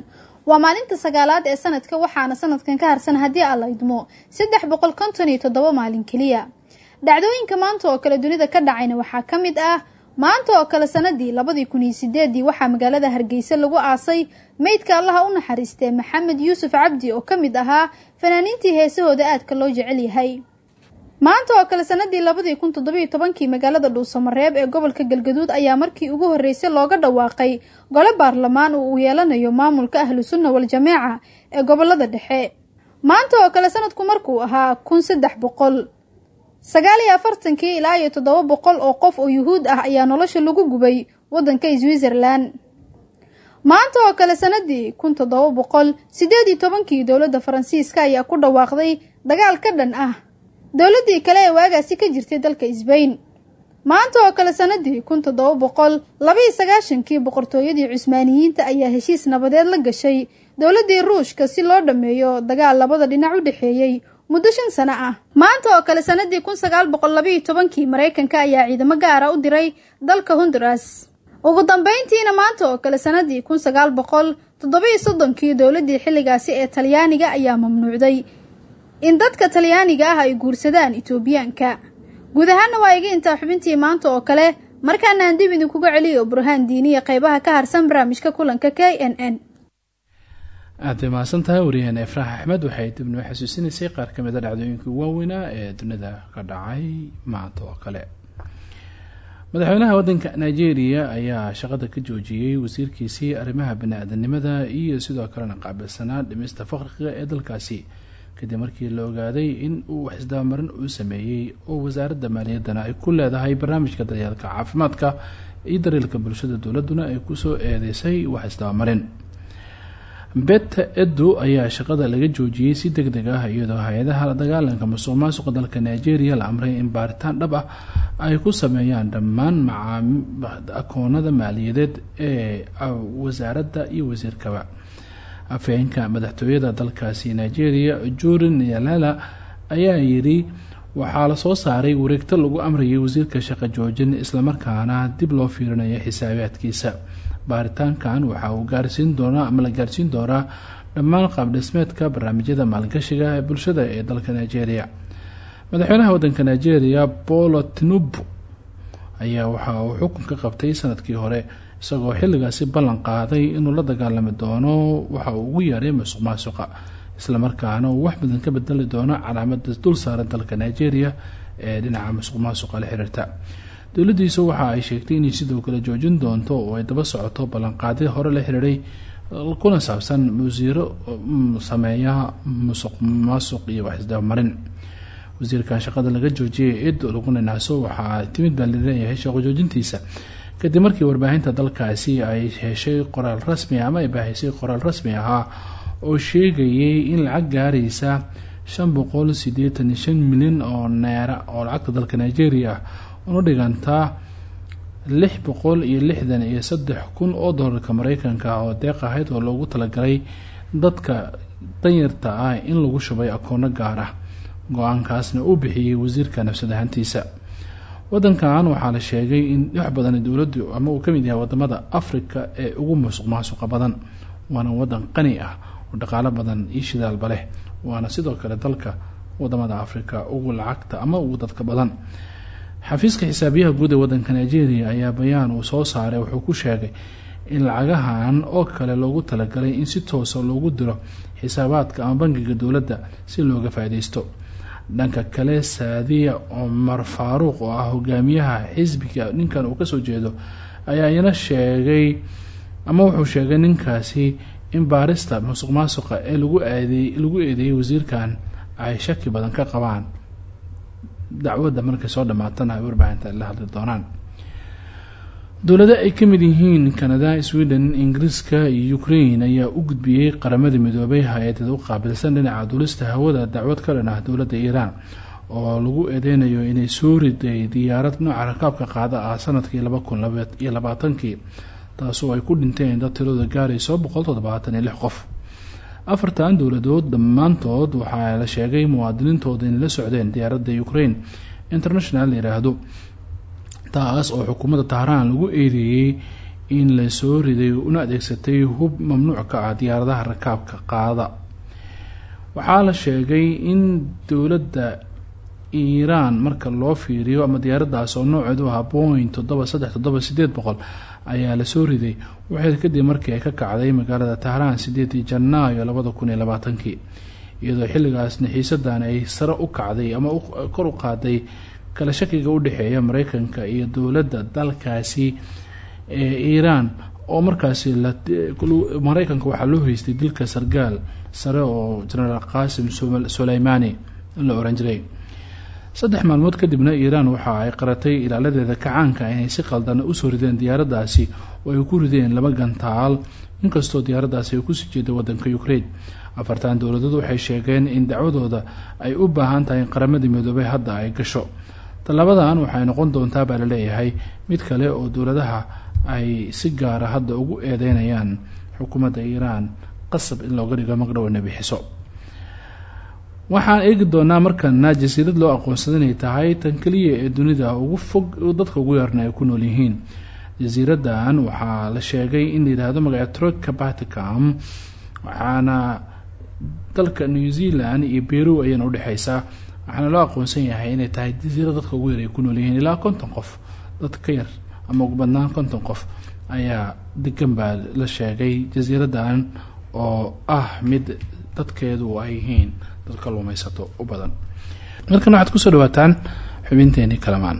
waa maalinta sagaalaad ee sanadka waxaana sanadkan ka harsan haddii aan la idmo saddex boqol konton iyo toddoba maalin keliya. Dhacdooyinka maanta oo kale dunida ka dhacayna waxaa ka mid ah maanta oo kale sanadii labadii kun iyo sideedii waxaa magaalada hargeysa lagu aasay meydka allaha u naxariistee maxamed yuusuf cabdi oo ka mid ahaa fanaaniintii heesahooda aadka loo jecel yahay maanta oo kale sanadii labadii kun toddobiyo tobankii magaalada dhuusamareeb ee gobolka galgaduud ayaa markii ugu horreysay looga dhawaaqay gole baarlamaan oo uu yeelanayo maamulka ahlu sunna wal-jameeca ee gobollada dhexe. Maanta oo kale sanadku markuu ahaa kun saddex boqol sagaal iyo afartankii ilaa iyo toddoba boqol oo qof oo yuhuud ah ayaa nolosha lagu gubay waddanka switzerland. Maanta oo kale sanadii kun toddoba boqol sideed iyo tobankii dowladda faransiiska ayaa ku dhawaaqday dagaal ka dhan ah dowladdii kale ee waagaasi ka jirtay dalka sbain maanta oo kale sanadii kun toddoba boqol labaiyo sagaashankii boqortooyadii cusmaaniyiinta ayaa heshiis nabadeed la gashay. Dowladdii ruushka si loo dhammeeyo dagaal labada dhinac u dhexeeyey muddo shan sano ah. Maanta oo kale sanadii kun sagaal boqol labaiyo tobankii maraykanka ayaa ciidamo gaara u diray dalka honduras. Ugu dambeyntiina maanta oo kale sanadii kun sagaal boqol toddoba-iyo soddonkii dowladdii xilligaasi ee talyaaniga ayaa mamnuucday in dadka talyaaniga ah ay guursadaan itoobiyaanka guud ahaana waa iga intaa xubintii maanta oo kale markaana aan dib idinkuga celiyo burhaan diiniya qeybaha ka harsan barnaamijka kulanka k n n. Aad bay mahadsan waxay dib noo xasuusinaysay. Qaar ka mid a dhacdooyinkii waaweynaa ee dunida ka dhacay maanta oo kale. Madaxweynaha waddanka nigeria ayaa shaqada ka joojiyey wasiirkiisii arrimaha bani-aadanimada iyo sidoo kalena qaabilsanaa dhimista faqriga ee dalkaasi kadib markii la ogaaday in uu wax isdabamarin uu sameeyey oo wasaaradda maaliyaddana ay ku leedahay barnaamijka daryeelka caafimaadka iyo daryeelka bulshada dowladuna ay ku soo eedeysay wax isdabamarin beta edo ayaa shaqada laga joojiyey si deg deg ah iyadoo hay'adaha la dagaalanka musuq maasuqa dalka nigeria la amray in baaritaan dhab ah ay ku sameeyaan dhammaan akoonada maaliyadeed ee wasaaradda iyo wasiirkaba afhayeenka madaxtooyada dalkaasi nigeria jurin yalala ayaa yidhi waxaa la soo saaray wareegto lagu amrayay wasiirka shaqo joojin islamarkaana dib loo fiirinayo xisaabaadkiisa. Baaritaankan waxa uu gaarsiin doonaa ama la gaarsiin doonaa dhammaan qaabdhismeedka barnaamijyada maalgashiga ee bulshada ee dalka nigeria. Madaxweynaha wadanka nigeria bolo tinubu ayaa waxa uu xukun ka qabtay sannadkii hore isagoo xilligaasi ballan qaaday inuu la dagaalami doono waxa ugu yeeray musuq maasuqa islamarkaana uu wax badan ka bedeli doono calaamada dul saaran dalka nigeria ee dhinaca musuq maasuqa la xiriirta. Dowladiisu waxa ay sheegtay inay sidoo kale joojin doonto oo ay daba socoto ballanqaadi hore la xiriiray kuna saabsan wasiiro sameeya musuq maasuq iyo wax isdabamarin. Wasiirkan shaqada laga joojiyay id laguna naaso waxaa timid baa la leeyahay shaqo joojintiisa kadib markii warbaahinta dalkaasi ay heshay qoraal rasmi ama ay baahisay qoraal rasmi ahaa oo sheegayay in lacag gaaraysa shan boqol sideetan iyo shan milyan oo neera oo lacagta dalka nigeria ah una dhigantaa lix kun oo doolarka mareykanka ah oo deeq ahayd oo loogu talagalay dadka danyarta ah in lagu shubay akoono gaar ah. Go'aankaasna uu bixiyey wasiirka nafsad ahaantiisa wadankan waxaa la sheegay in wax badan dowladdu ama uu ka mid yahay waddamada africa ee ugu musuq maasuqa badan. Waana wadan qani ah oo dhaqaalo badan iyo shidaalba leh. Waana sidoo kale dalka waddamada africa ugu lacagta ama ugu dadka badan. Xafiiska xisaabiyaha guud ee wadanka nigeria ayaa bayaan uu soo saaray wuxuu ku sheegay in lacagahan oo kale loogu talagalay in si toosa loogu diro xisaabaadka ama bangiga dowladda si looga faa-ideysto dhanka kale saadiya cumar faaruuq oo ah hogaamiyaha xisbiga ninkan uu ka soo jeedo ayaa iyana sheegay ama wuxuu sheegay ninkaasi in baarista musuq maasuqa ee lagu eedeeyay wasiirkan ay shaki badan ka qabaan. Dacwadda markay soo dhamaatana ay warbaahinta la hadli doonaan dowlado ay ka mid yihiin kanada sweden ingiriiska iyo ukraine ayaa u gudbiyey qaramada midoobay hay'adada u qaabilsan dhinaca duulista hawada dacwad ka dhan ah dowladda iiraan oo lagu eedeynayo inay soo riday diyaarad nooca rakaabka qaada ah sannadkii laba kun iyo labaatankii taasoo ay ku dhinteen dad tiradooda gaarayso boqol toddobaatan iyo lix qof. Afartan dowladood dhammaantood waxaa la sheegay muwaadiniintooda inay la socdeen diyaaradda ukraine international yiraahdo taas oo xukuumadda tahraan lagu eedeeyey in la soo riday una adeegsatay hub mamnuuc ka ah diyaaradaha rakaabka qaada. Waxaa la sheegay in dowladda iiraan marka loo fiiriyo ama diyaaradaas oo nooceedu ahaa boing toddoba saddex toddoba sideed boqol ayaa la soo riday. Waxay kadib markii ay ka kacday magaalada tahraan sideedii janaayo labada kun iyo labaatankii iyadoo xilligaasna xiisadan ay sare u kacday ama kor u qaaday kala shakiga u dhexeeya mareykanka iyo dowladda dalkaasi ee iiraan oo markaasi mareykanka waxaa loo haystay dilka sargaal sare oo jenaraal qaasim suleymani la oran jiray. Saddex maalmood kadibna iiraan waxa ay qaratay ilaaladeeda kacaanka inay si qaldan u soo rideen diyaaradaasi oo ay ku rideen laba gantaal inkastoo diyaaradaasi ay ku sii jeeday wadanka ukraine. Afartan dowladood waxay sheegeen in dacwadooda ay u baahan tahay in qaramadii midoobay hadda ay gasho tallaabadan waxay noqon doontaa baa la leeyahay mid kale oo dowladaha ay si gaara hadda ugu eedeynayaan xukuumadda iiraan qasab in looga dhigo magdhow inay bixiso waxaan eegi doonaa markana jasiirad loo aqoonsada inay tahay tan keliya ee dunida ugu fog dadka ugu yarna ay ku nool yihiin. Jasiiradan waxaa la sheegay in la yidhaahdo magaca troika baticam waxaana dalka new zealand iyo beru ayaana udhexeysaa waxaana loo aqoonsan yahay inay tahay jasiirad dadka ugu yar ay ku nool yihiin. Ilaa konton qof dad ka yar ama ugu badnaan konton qof ayaa degan baa la sheegay jasiiradan oo ah mid dadkeedu ay yihiin dad kaluumaysato u badan. Markan waxaad ku soo dhawaataan xubinteeni kalamaan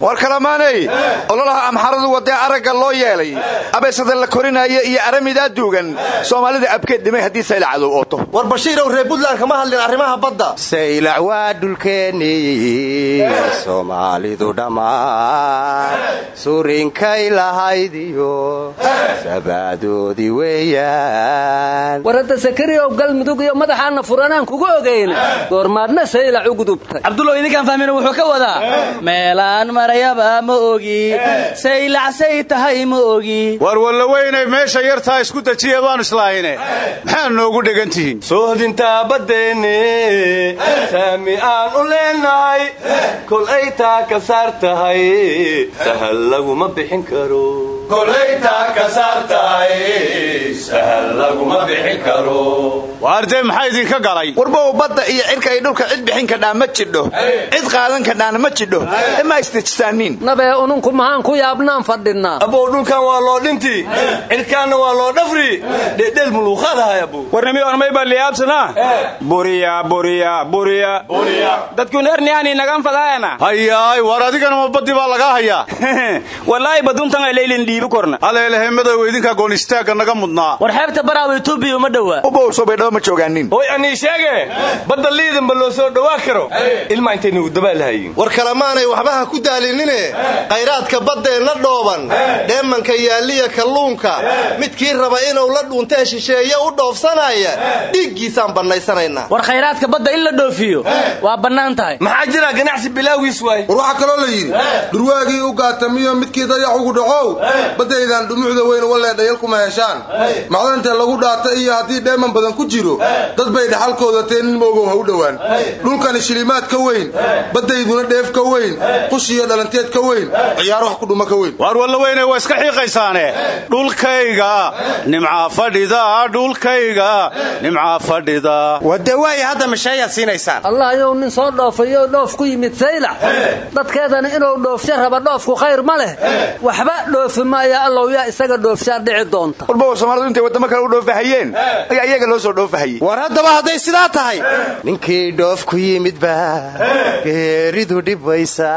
war kalamaaney ololaha amxaradu wadee aragga loo yeelay. Abeysada la korinaayo iyo aramidaa duugan. Soomaalida abkeed dhimay haddii saylac cadow ooto. War bashiirow reer buntland kama hadlin arrimaha badda. Saylac waa dhulkeeni soomaalidu dhammaan. Surinkay lahaydiyo sabaadoodii weeyaan. War hadda sakariyow galmudug iyo madaxaanna furanaan kugu ogayna goormaadna saylac u gudubtay cabdulow idinkaan fahmina wuxuu ka wadaa. Meelaan marayaba ma ogi. Saylacsay tahay ma ogi. War walla weynay meesha yartaa isku dejiya baanu islaahine maxaa noogu dhegan tihiin? Soodintaa baddeenne saami aan u leenahay. Kol ay taa ka saar tahay sahal laguma bixin karo waardee maxaa idinka galay? Warbow badda iyo cirka ay dhulka cid bixin kadhaa ma jidho. Cid qaadan kadhaana ma jidho. Ma istijisaaniin nabee ununku maxaan ku yaabnaan fadhinnaa abow dhulkan waa loo dhinti. Cirkaanna waa loo dhafri. Dhedhel muluuqaadahay abow warnimi ormay baa liyaabsanaa? Buriya buriya buriya. Dadkun erniyaani nagan fadaayana hayaay war adigana ma baddi baa lagaa hayaa? Walaahi baduntan ay leylin dhiibi korna haleelehe madow idinkaa goon istaagga naga mudnaa war xeebta baraawa etoobiya uma dhowaa baydhaba ma joogaanin hoy anii sheege badda liidanba loo soo dhowaa karo ilmaa intay nagu dabaalahayiin war kalemaanay waxba ha ku daalinine khayraadka baddeenna dhooban dheemanka yaalliya kalluunka midkii raba inuu la dhuuntee shisheeye u dhoofsanaya dhiiggiisaan bannaysanaynaa war khayraadka badda in la dhoofiyo waa bannaan tahay maxaa jira ganacsi bilaagiis waay war waxaa kaloo la yidhi dhurwaagii u gaatamiyo midkii dayax ugu dhacow baddaydan dhumucda weyn wallee dhayal kuma heshaan macdanta lagu dhaata iyo haddii dheeman badan ku jiro dad bay dhaxalkooda teenin moogow ha u dhowaan dhulkani shilimaad ka weyn baddayduna dheef ka weyn qush iyo dhalanteed ka weyn ciyaar wax ku dhuma ka weyn. Waar walla weynay waa iska xiiqaysaane. Dhulkayga nimcaa fadhida dhulkayga nimcaa fadhida. Wade waaya hadda siinaysaan? Allah yow nin soo dhoofayo dhoof ku yimid saylac dadkeedana inuu dhoofsho raba dhoofku khayr ma leh. Waxba dhoofi maaya allow yaa isaga dhoofshaa dhici doonta. Walba soomaalidu intay waddamo kale u dhoofahayeen ayaa iyaga loo soo dhoofahayey. War haddaba hadday sidaa tahay? Ninkii dhoof ku yimid baa geeridu dhibaysa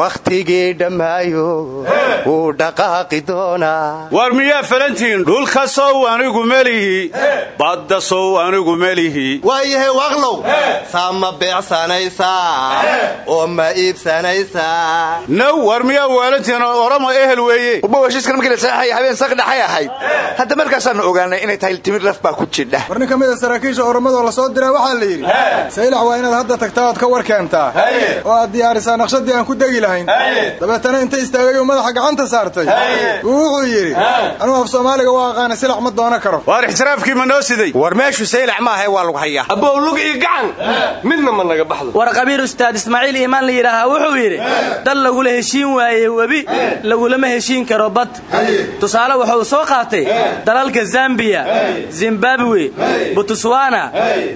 wakhtigii dhammaayo wuu dhaqaaqi doonaa. War miyaa falantiin dhulka sow anigu melihi badda sow anigu melihi. Waayahay waaqlow saa ma beecsanaysaa oo ma iibsanaysaa naw war miyaa waalantiin oramo ehel weeye walba heshiiskan markii la saxeexaya habeen saq dhaxay ahayd hadda markaasaannu ogaanay inay tahay timir laf baa ku jidha. War nin ka saraakiisha oromadoo la soo diraa waxaa la yidhi saylax waa inaad hadda tagtaa ka war keentaa oo aad diyaarisaa naqshadii aan ku degi lahayn. Dabeetana inta istaagay uu madaxa gacanta saartay. Uu wuxuu yidhi anuu af soomaaliga waa aqaana silax ma doono karo. Waar ixtiraafkii ma noo siday? War meeshu saylax maaha waa lagu hayaa? Abbow lug iyo gacan. Midna ma naga baxdo. War qabiir ustaad ismaaciil iimaan la yidhaahaa wuxuu yidhi dal lagula heshiin waaye webi. Lagulama heshiin karo bad. Tusaale wuxuu soo qaatay dalalka zambiya zimbabwe butswana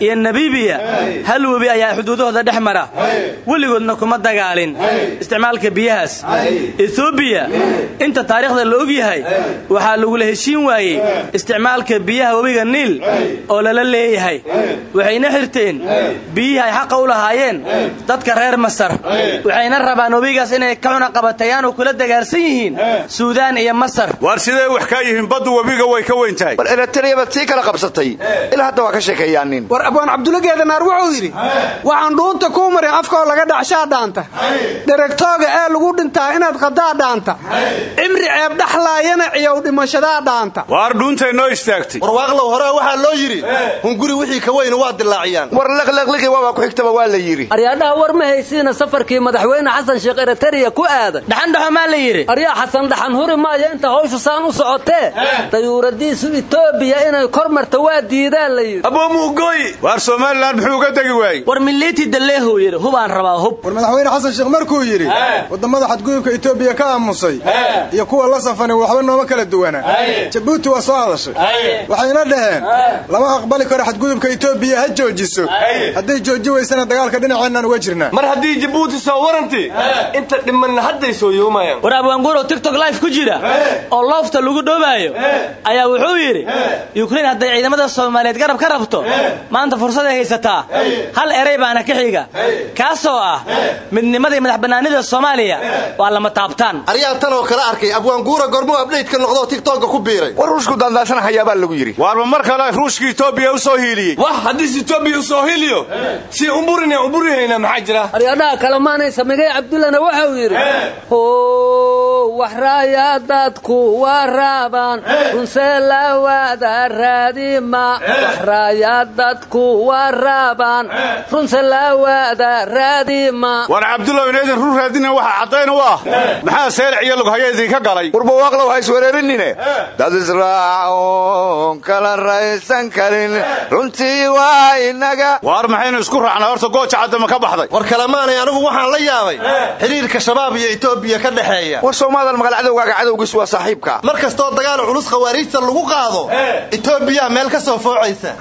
iyo nabibiya hal webi ayaa xuduudahooda dhex mara. Weligoodna kuma dagaalin. Isticmaalka biyahaas. Etoobiya inta taariikhda la og yahay waxaa lagula heshiin waayey isticmaalka biyaha webiga niil oo lala leeyahay. Waxayna xirteen biyihii ay xaqa u lahaayeen dadka reer masar. Waxayna rabaan webigaas inay ka cunaqabatayaan oo kula dagaarsan yihiin suudaan iyo masar. Waar sidee wax kaa yihiin? Baddu webiga way ka weyn tahay. War eritreyabaad sii kala qabsatay. Ilaa hadda waa ka sheekeeyaan nin. War abwaan cabdulla geedanaar wuxuu yidhi waxaan dhuunta kuu marin afkaoo laga dhacshaa dhaanta. Dheregtooga ee lagu dhintaa inaad qadaa dhaanta. Cimri ceeb dhaxlaayana ciyow dhimashadaa dhaanta. Waar dhuuntay noo istaagtay? War waaqlow hore waxaa loo yidhi hunguri wixii ka weyna waa dilaaciyaan. War laqlaqliqi waabaa ku xigtaba waa la yidhi. Aryaadhaha war ma haysiina safarkii madaxweyne xasan sheekh eritariya ku aaday dhaxandhaxo maa la yidhi? Aryaa xasan dhaxan huri maayo inta hawshu saan u socotee dayuuradiisu etoobiya inay kor marta waa diidaan la yidhi. Aboomuugooyi waar somalilan muxuu uga degi waayey? War miliiti dalleehow yidhi hubaan rabaa hub. War madaxweyne xasan sheekh markuu yidhi waddamada xadgudubka etoobiya ka aamusay iyo kuwa la safani waxba nooma kala duwana. Jabuuti waa soo hadashay. Waxayna dhaheen lama aqbali karo xadgudubka etoobiya ha joojiso. Hadday jooji weysana dagaalka dhinaceennaan uga jirnaa mar haddii jabuuti soo waranti inta dhimanna hadday soo yoomayaan ku jira oo loofta lagu dhoobaayo ayaa wuxuu yidhi yukrain hadday ciidamada soomaaliyeed garab ka rabto maanta fursaday haysataa. Hal eray baana ka xiga. Kaasoo ah midnimada iyo madax bannaanida soomaaliya waa lama taabtaan. Aryaa tan oo kale arkay abwaanguura gormuu abdhaytka noqdoo tigtooga ku biiray. War ruushku daandaasanahayaabaa lagu yidhi. Waarba mar kale ruushka etoobiya u soo hiiliyey wah haddiis etoobiya u soo hiliyo si umburine umburihayna maxaa jira? Aryaadhaha kalemaanay samigay cabdullana waxau yidhi raaya dadku waa raabaan runse la wada raadima. Raaya dadku waa raabaan runse la wada raadima. War cabdullaw inaydin run raadina waxa caddayn u ah. Maxaa seelac iyo lughaya idinka galay? Warba waaqlow ha iswereerinine dad israacoon kala raysan karin runtii waa inaga. Waar maxaynu isku raacnaa horta gooja caddama ka baxday. War kalemaanay anigu waxaan la yaabay. Xidhiirka shabaab iyo etoobiya ka dhexeeya. War soomaadan magal cadowgaaga cadowgiis waa saaxiibka. Mar kastoo dagaal culus khawaariijta lagu qaado etoobiya meel ka soo foocaysa.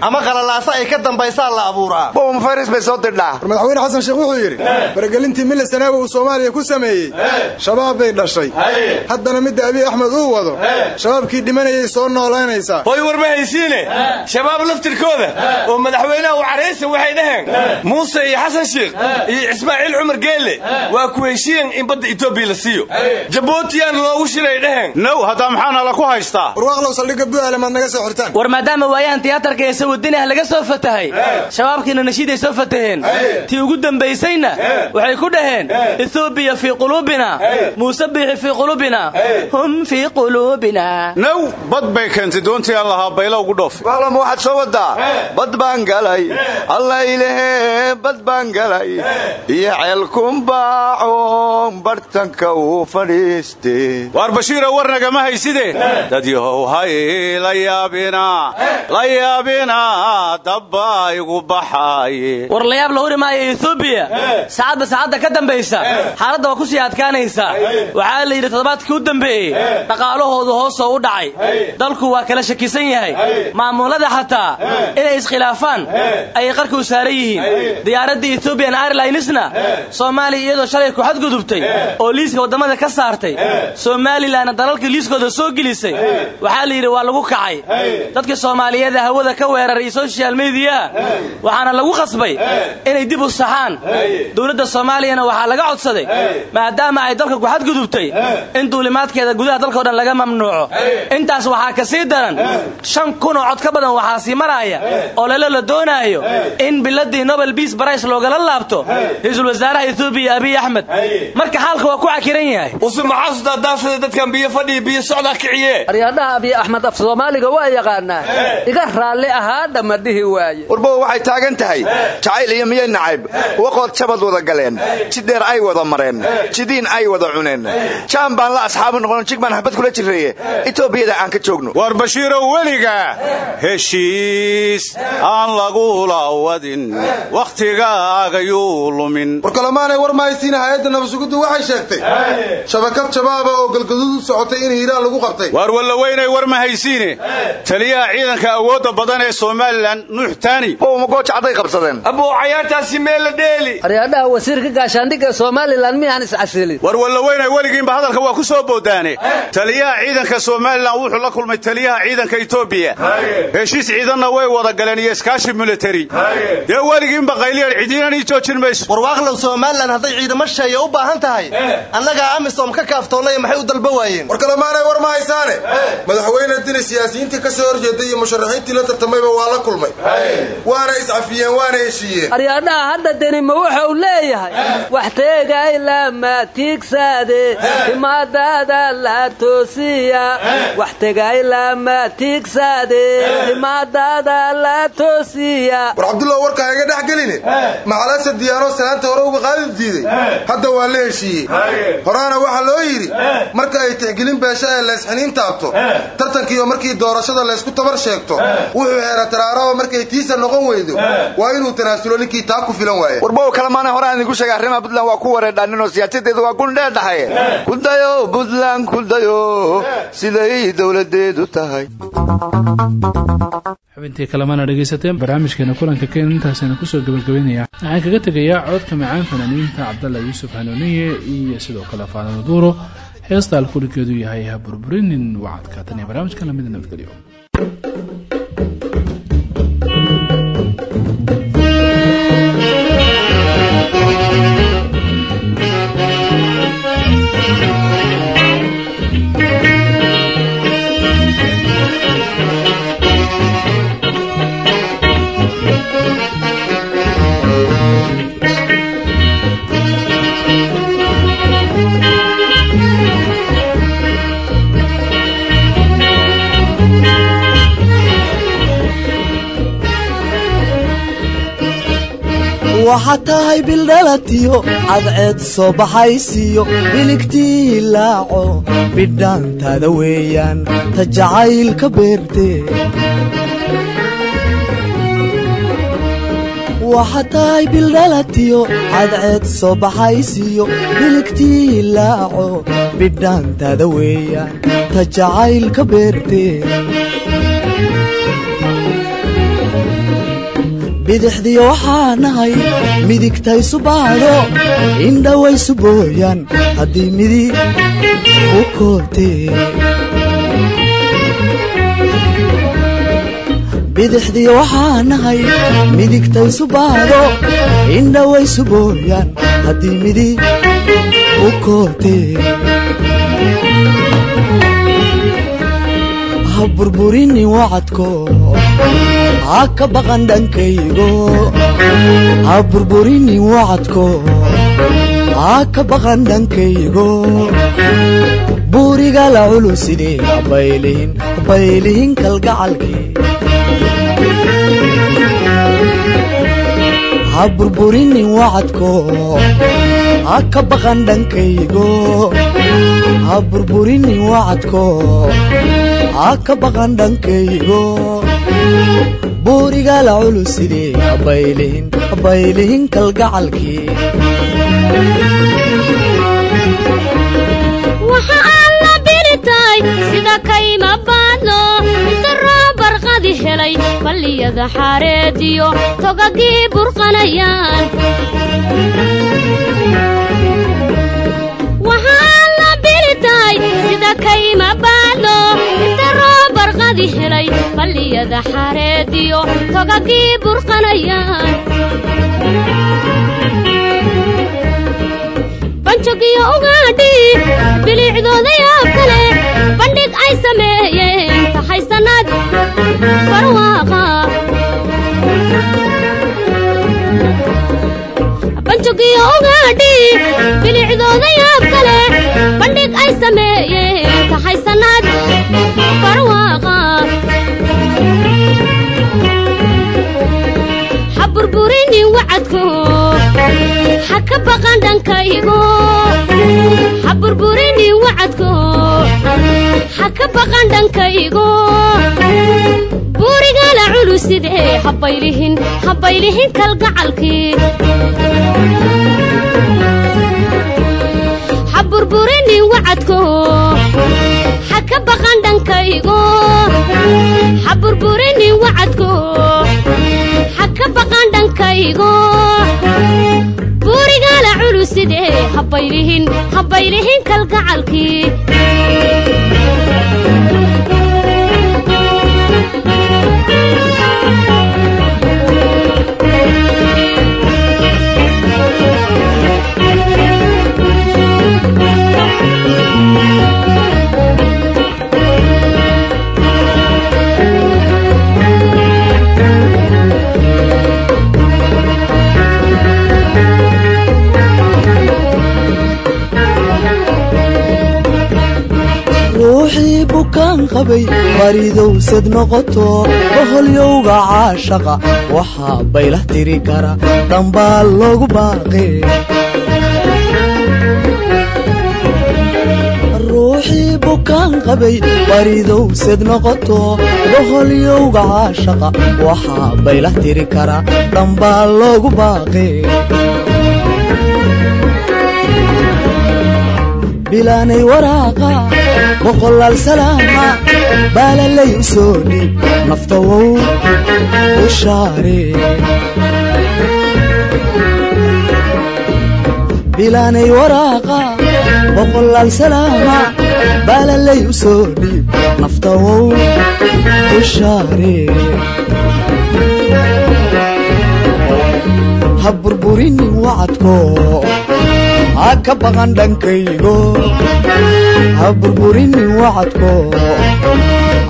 Ama qalalaasa ay ka dambaysaa la abuuraa. Bowmafaris bay soo didhaa war madaxweyne xasan sheekh wuxuu yidhi faragelintii mille sanaawi uu soomaaliya ku sameeyey shabaab bay dhashay. Haddana midda abiy axmed uu wado shabaabkii dhimanayay soo noolaynaysaa hoy war ma haysiine? Shabaab laftirkooda? Oo madaxweynaha u caraysa waxay dhaheen muuse iyo xasan sheikh iyo ismaaciil cumar geelle waa ku heshiiyan in badda etoobiya la siiyo jabuutiyaan loogu shiray dhaheen now haddaa maxaana la ku haystaa? Warwaaqlow saldhigga bu'aale maad naga soo xirtaan war maadaama waayahan tiyaatarka ee sawadinah laga soo fatahay shabaabkiina nashiiday soo fataheen. Tii ugu dambaysayna waxay ku dhaheen etoobiya fii quluubina muuse biixi fii quluubina hum fii quluubina. Now bad bay keentay doontii aan lahaa baylo ugu dhoofi waalama waxaad soo wadaa bad baan galay alla ilahe bad baan galay. Iyo ceelkumbaacoon bartanka uu waar bashiira warnagama hayside dad yahow hay la yaabina la yaabina dabba igu baxaaye war layaab la huri maayo etoobiya saacadba saacadda ka dambaysa xaaladda waa ku sii adkaanaysaa waxaa la yidhi toddobaadkii u dambeeyey dhaqaalahoodu hoosoo u dhacay dalku waa kala shakisan yahay maamulada xataa inay iskhilaafaan ayay qarka u saaran yihiin diyaaradda ethoobiyan airlinesna soomaaliya iyadoo shalay ku xadgudubtay oo liiska waddamada ka saartay somalilanna dalalka liiskooda soo gelisay. Waxaa la yidhi waa lagu kacay. Dadkii soomaaliyeed ee hawada ka weeraray social mediyaa waxaana lagu qasbay inay dib u saxaan. Dowladda soomaaliyana waxaa laga codsaday maadaama ay dalka ku xadgudubtay in duulimaadkeeda gudaha dalkao dhan laga mamnuuco. Intaas waxaa ka sii daran shan kun oo cod ka badan waxaa sii maraya oo lalo la doonaayo in biladii nobel beas brice loogala laabto ra'iisul wasaaraha etoobiya abiy axmed marka xaalka waa ku cakiran yahay usu maxaasuda daafada dadkan biyo fadhiya biyo socdaa kiciye. Aryaadhaha abiy axmed af soomaaliga waa yaqaanaa iga raalli ahaadha ma dhihi waaye. Warbow waxay taagan tahay. Jacayl iyo miyay nacayb. Waqood jabad wada galeen. Jidheer ay wada mareen. Jidiin ay wada cuneen. Jaan baan la asxaabu noqon jig baan habad kula jirreeye. Etoobiyada aan ka joogno. War bashiirow weliga heshiis aan lagula wadin wakhtigaagayuu lumin. Warkalamaanay war mahaysiina hay'adda nabasuguddu waxay sheegtay. Shabakad shabaaba oo galgaduud u socotay in hiiraan lagu qabtay waar wallaweynay war ma haysiine taliyaha ciidanka awoodda badan ee somalilan nuux taani magooja cadday qabsadeen? Abuu cayaartaasi meel la dheeli. Aryaadhaha wasiirka gaashaandhigga somalilan miyaan iscasilin war wallaweynay weligiinba hadalka waa ku soo boodaane taliyaha ciidanka somalilan wuxuu la kulmay taliyaha ciidanka etoobiya heshiis ciidanna way wada galeen iyo iskaashi militari dee weligiinba qayliyaan cidiinan ii joojin mayso. Warwaaqlow somalilan hadday ciidamo sheeya u baahan tahay? Annagaa amisom ka kaaftoonnay maxay u dalba waayeen? Warkalamaanay war ma haysaane? Madaxweyne dini siyaasiyiintii ka soo horjeeday iyo musharaxiintii la tartamayba waa la kulmay. Waana iscafiyeen waana heshiiyeen aryaadhaha hadda deni ma wuxuu leeyahay wax teegay lama tiigsaade timaadaada la toosiya. Wax tegay lama tiigsaade timaadaada la toosiya. War cabdullah warka ha iga dhex geline maxalase diyaanoo salaanta hore uga qaadi diiday hadda waa la heshiiyey. Horaana waxaa loo yidhi marka ay tixgelin beesha ee leysxiniin taabto tartankiiyo markii doorashada laysku tabar sheegto wuxuu heera taraaraba markay tiisa noqon weydo. Waa inuu tanaasulo ninkii taa ku filan waaya warbow kalamaana hore aan idinku sheegay arrimaha puntland waa ku wareerdhaaninoo siyaasadeedu waa gundhee dhaxaye kudayo puntland kudayo siday dowladeedu tahay. Xubintii kalemana dhegaysateen barnaamijkeena kulanka keen intaasayna ku soo gabagabaynaya waxaan kaga tegayaa codka macaan fanaaniinta cabdalla yuusuf hanuuniye iyo sidoo kale faadimo duuro heesta alkuligeedu yahay ha burburinin wacadka tan iyo barnaamijka lamida nabadgelyo waxaad tahay bildhalatiyo cadceed soo baxaysiyo biligtii hilaaco bidhaantaada weeyaan ta jacaylka beerte waxaad tahay bildhalatiyo cadceed soo baxaysiyo biligtii hilaaco bidhaantaada weeyaan ta jacaylka beerte bidixdiyo waxaa nahay midigtaysu baadho indhawaysu booyaan haddii midig u kootee bidixdiyo waxaa nahay midigtaysu baadho indhawaysu booyaan haddii midig u kootee ha burburinin wacadko ha ka baqan dhankaygo ha burburinin wacadko ha ka baqan dhankaygo buuriga la culusidee habaylihin habaylihin kalgacalkii ha burburinin wacadko ha ka baqan dhankaygo ha burburinin wacadko ha ka baqan dhankaygo buuriga la culusidee habaylihin habaylihin kalgacalkii baliyada xaareediyo togagii burqanayaan. Waxaa la biri sida kayma baadho barqadi helay balliyada xareediyo togagii burqanayaan. Banjogiyo ugaadhi bilicdooda yaab kale bandhig ay sameeyeen tahay sannad barwaaqa banjogiyo ugaadhi bilicdooda yaab kale bandhig ay sameeyeen tahay sannad barwaaqa ha burburinin wacadko ha ka baqan dhankaygo ha burburinin wacadko ha ka baqan dhankaygo culusidee habaylihin kalgacalkii? Ha burburinin wacadko ha ka baqan dhankaygo ha burburinin wacadko ha ka baqan dhankaygo buurigala culusidee habaylihin habaylihin kalgacalkii ruuxii qabay baridowsad noqoto boholyowga caashaqa waxaa baylah tiri kara dambaa loogu baaqe ruuxii bukaan qabay baridowsad noqoto boholyowga caashaqa waxaa baylah tiri kara dambaa loogu baaqe bilaanay waraaqa boqolaal salaama baalalay u soo dhiib naftawow u shaare. Bilaanay waraaqa boqolaal salaama baalalay u soo dhiib naftawow u shaare. Ha burburinin wacadko ha ka baqan dhankaygo ha burburinin wacadko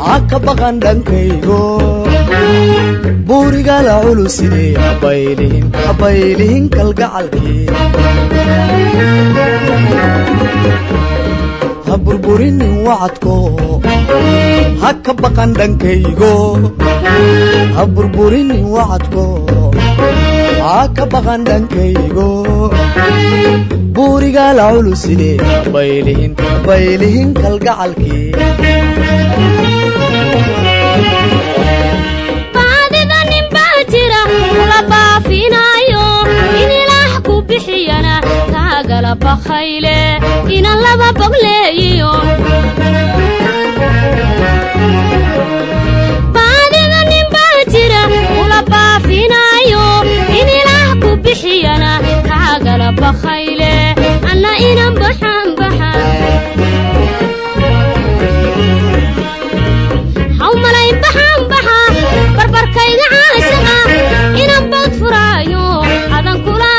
ha ka baqan dhankaygo buurigala culusidee habaylihin habaylihin kalgacalkii. Ha burburinin wacadko ha baqan dhankaygo ha burburinin wacadko ha ka baqan dhankaygo buurigala culusidee habaylihin habaylihin kalgacalkii baadida ninbaa jira kula baafinaayo bixiyana kaagala bakayle anna inan baxan baxan hawmalay baxan baxa barbarkayga caashaqa inan bood furaayo adan kula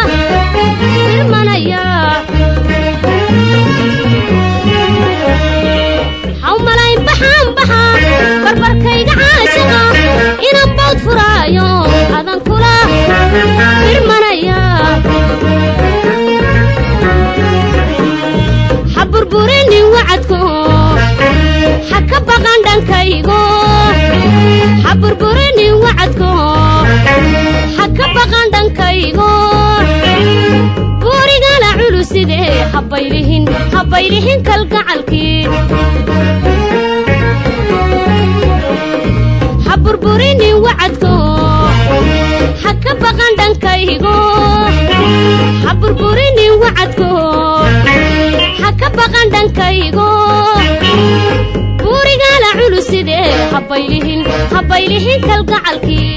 firmanaya barbarkayga caashaqa inan bood furaayo adan kula firmanaya. Ha burburinin wacadko ha ka baqan dhankaygo ha burburinin wacadko ha ka baqan dhankaygo buurigala culusidee habaylihin habaylihin kalgacalkii burburinin wacadko ha ka baqan dhankaygo ha burburinin wacadko ha ka baqan dhankaygo buurigala culusidee habaylihin habaylihin kalgacalkii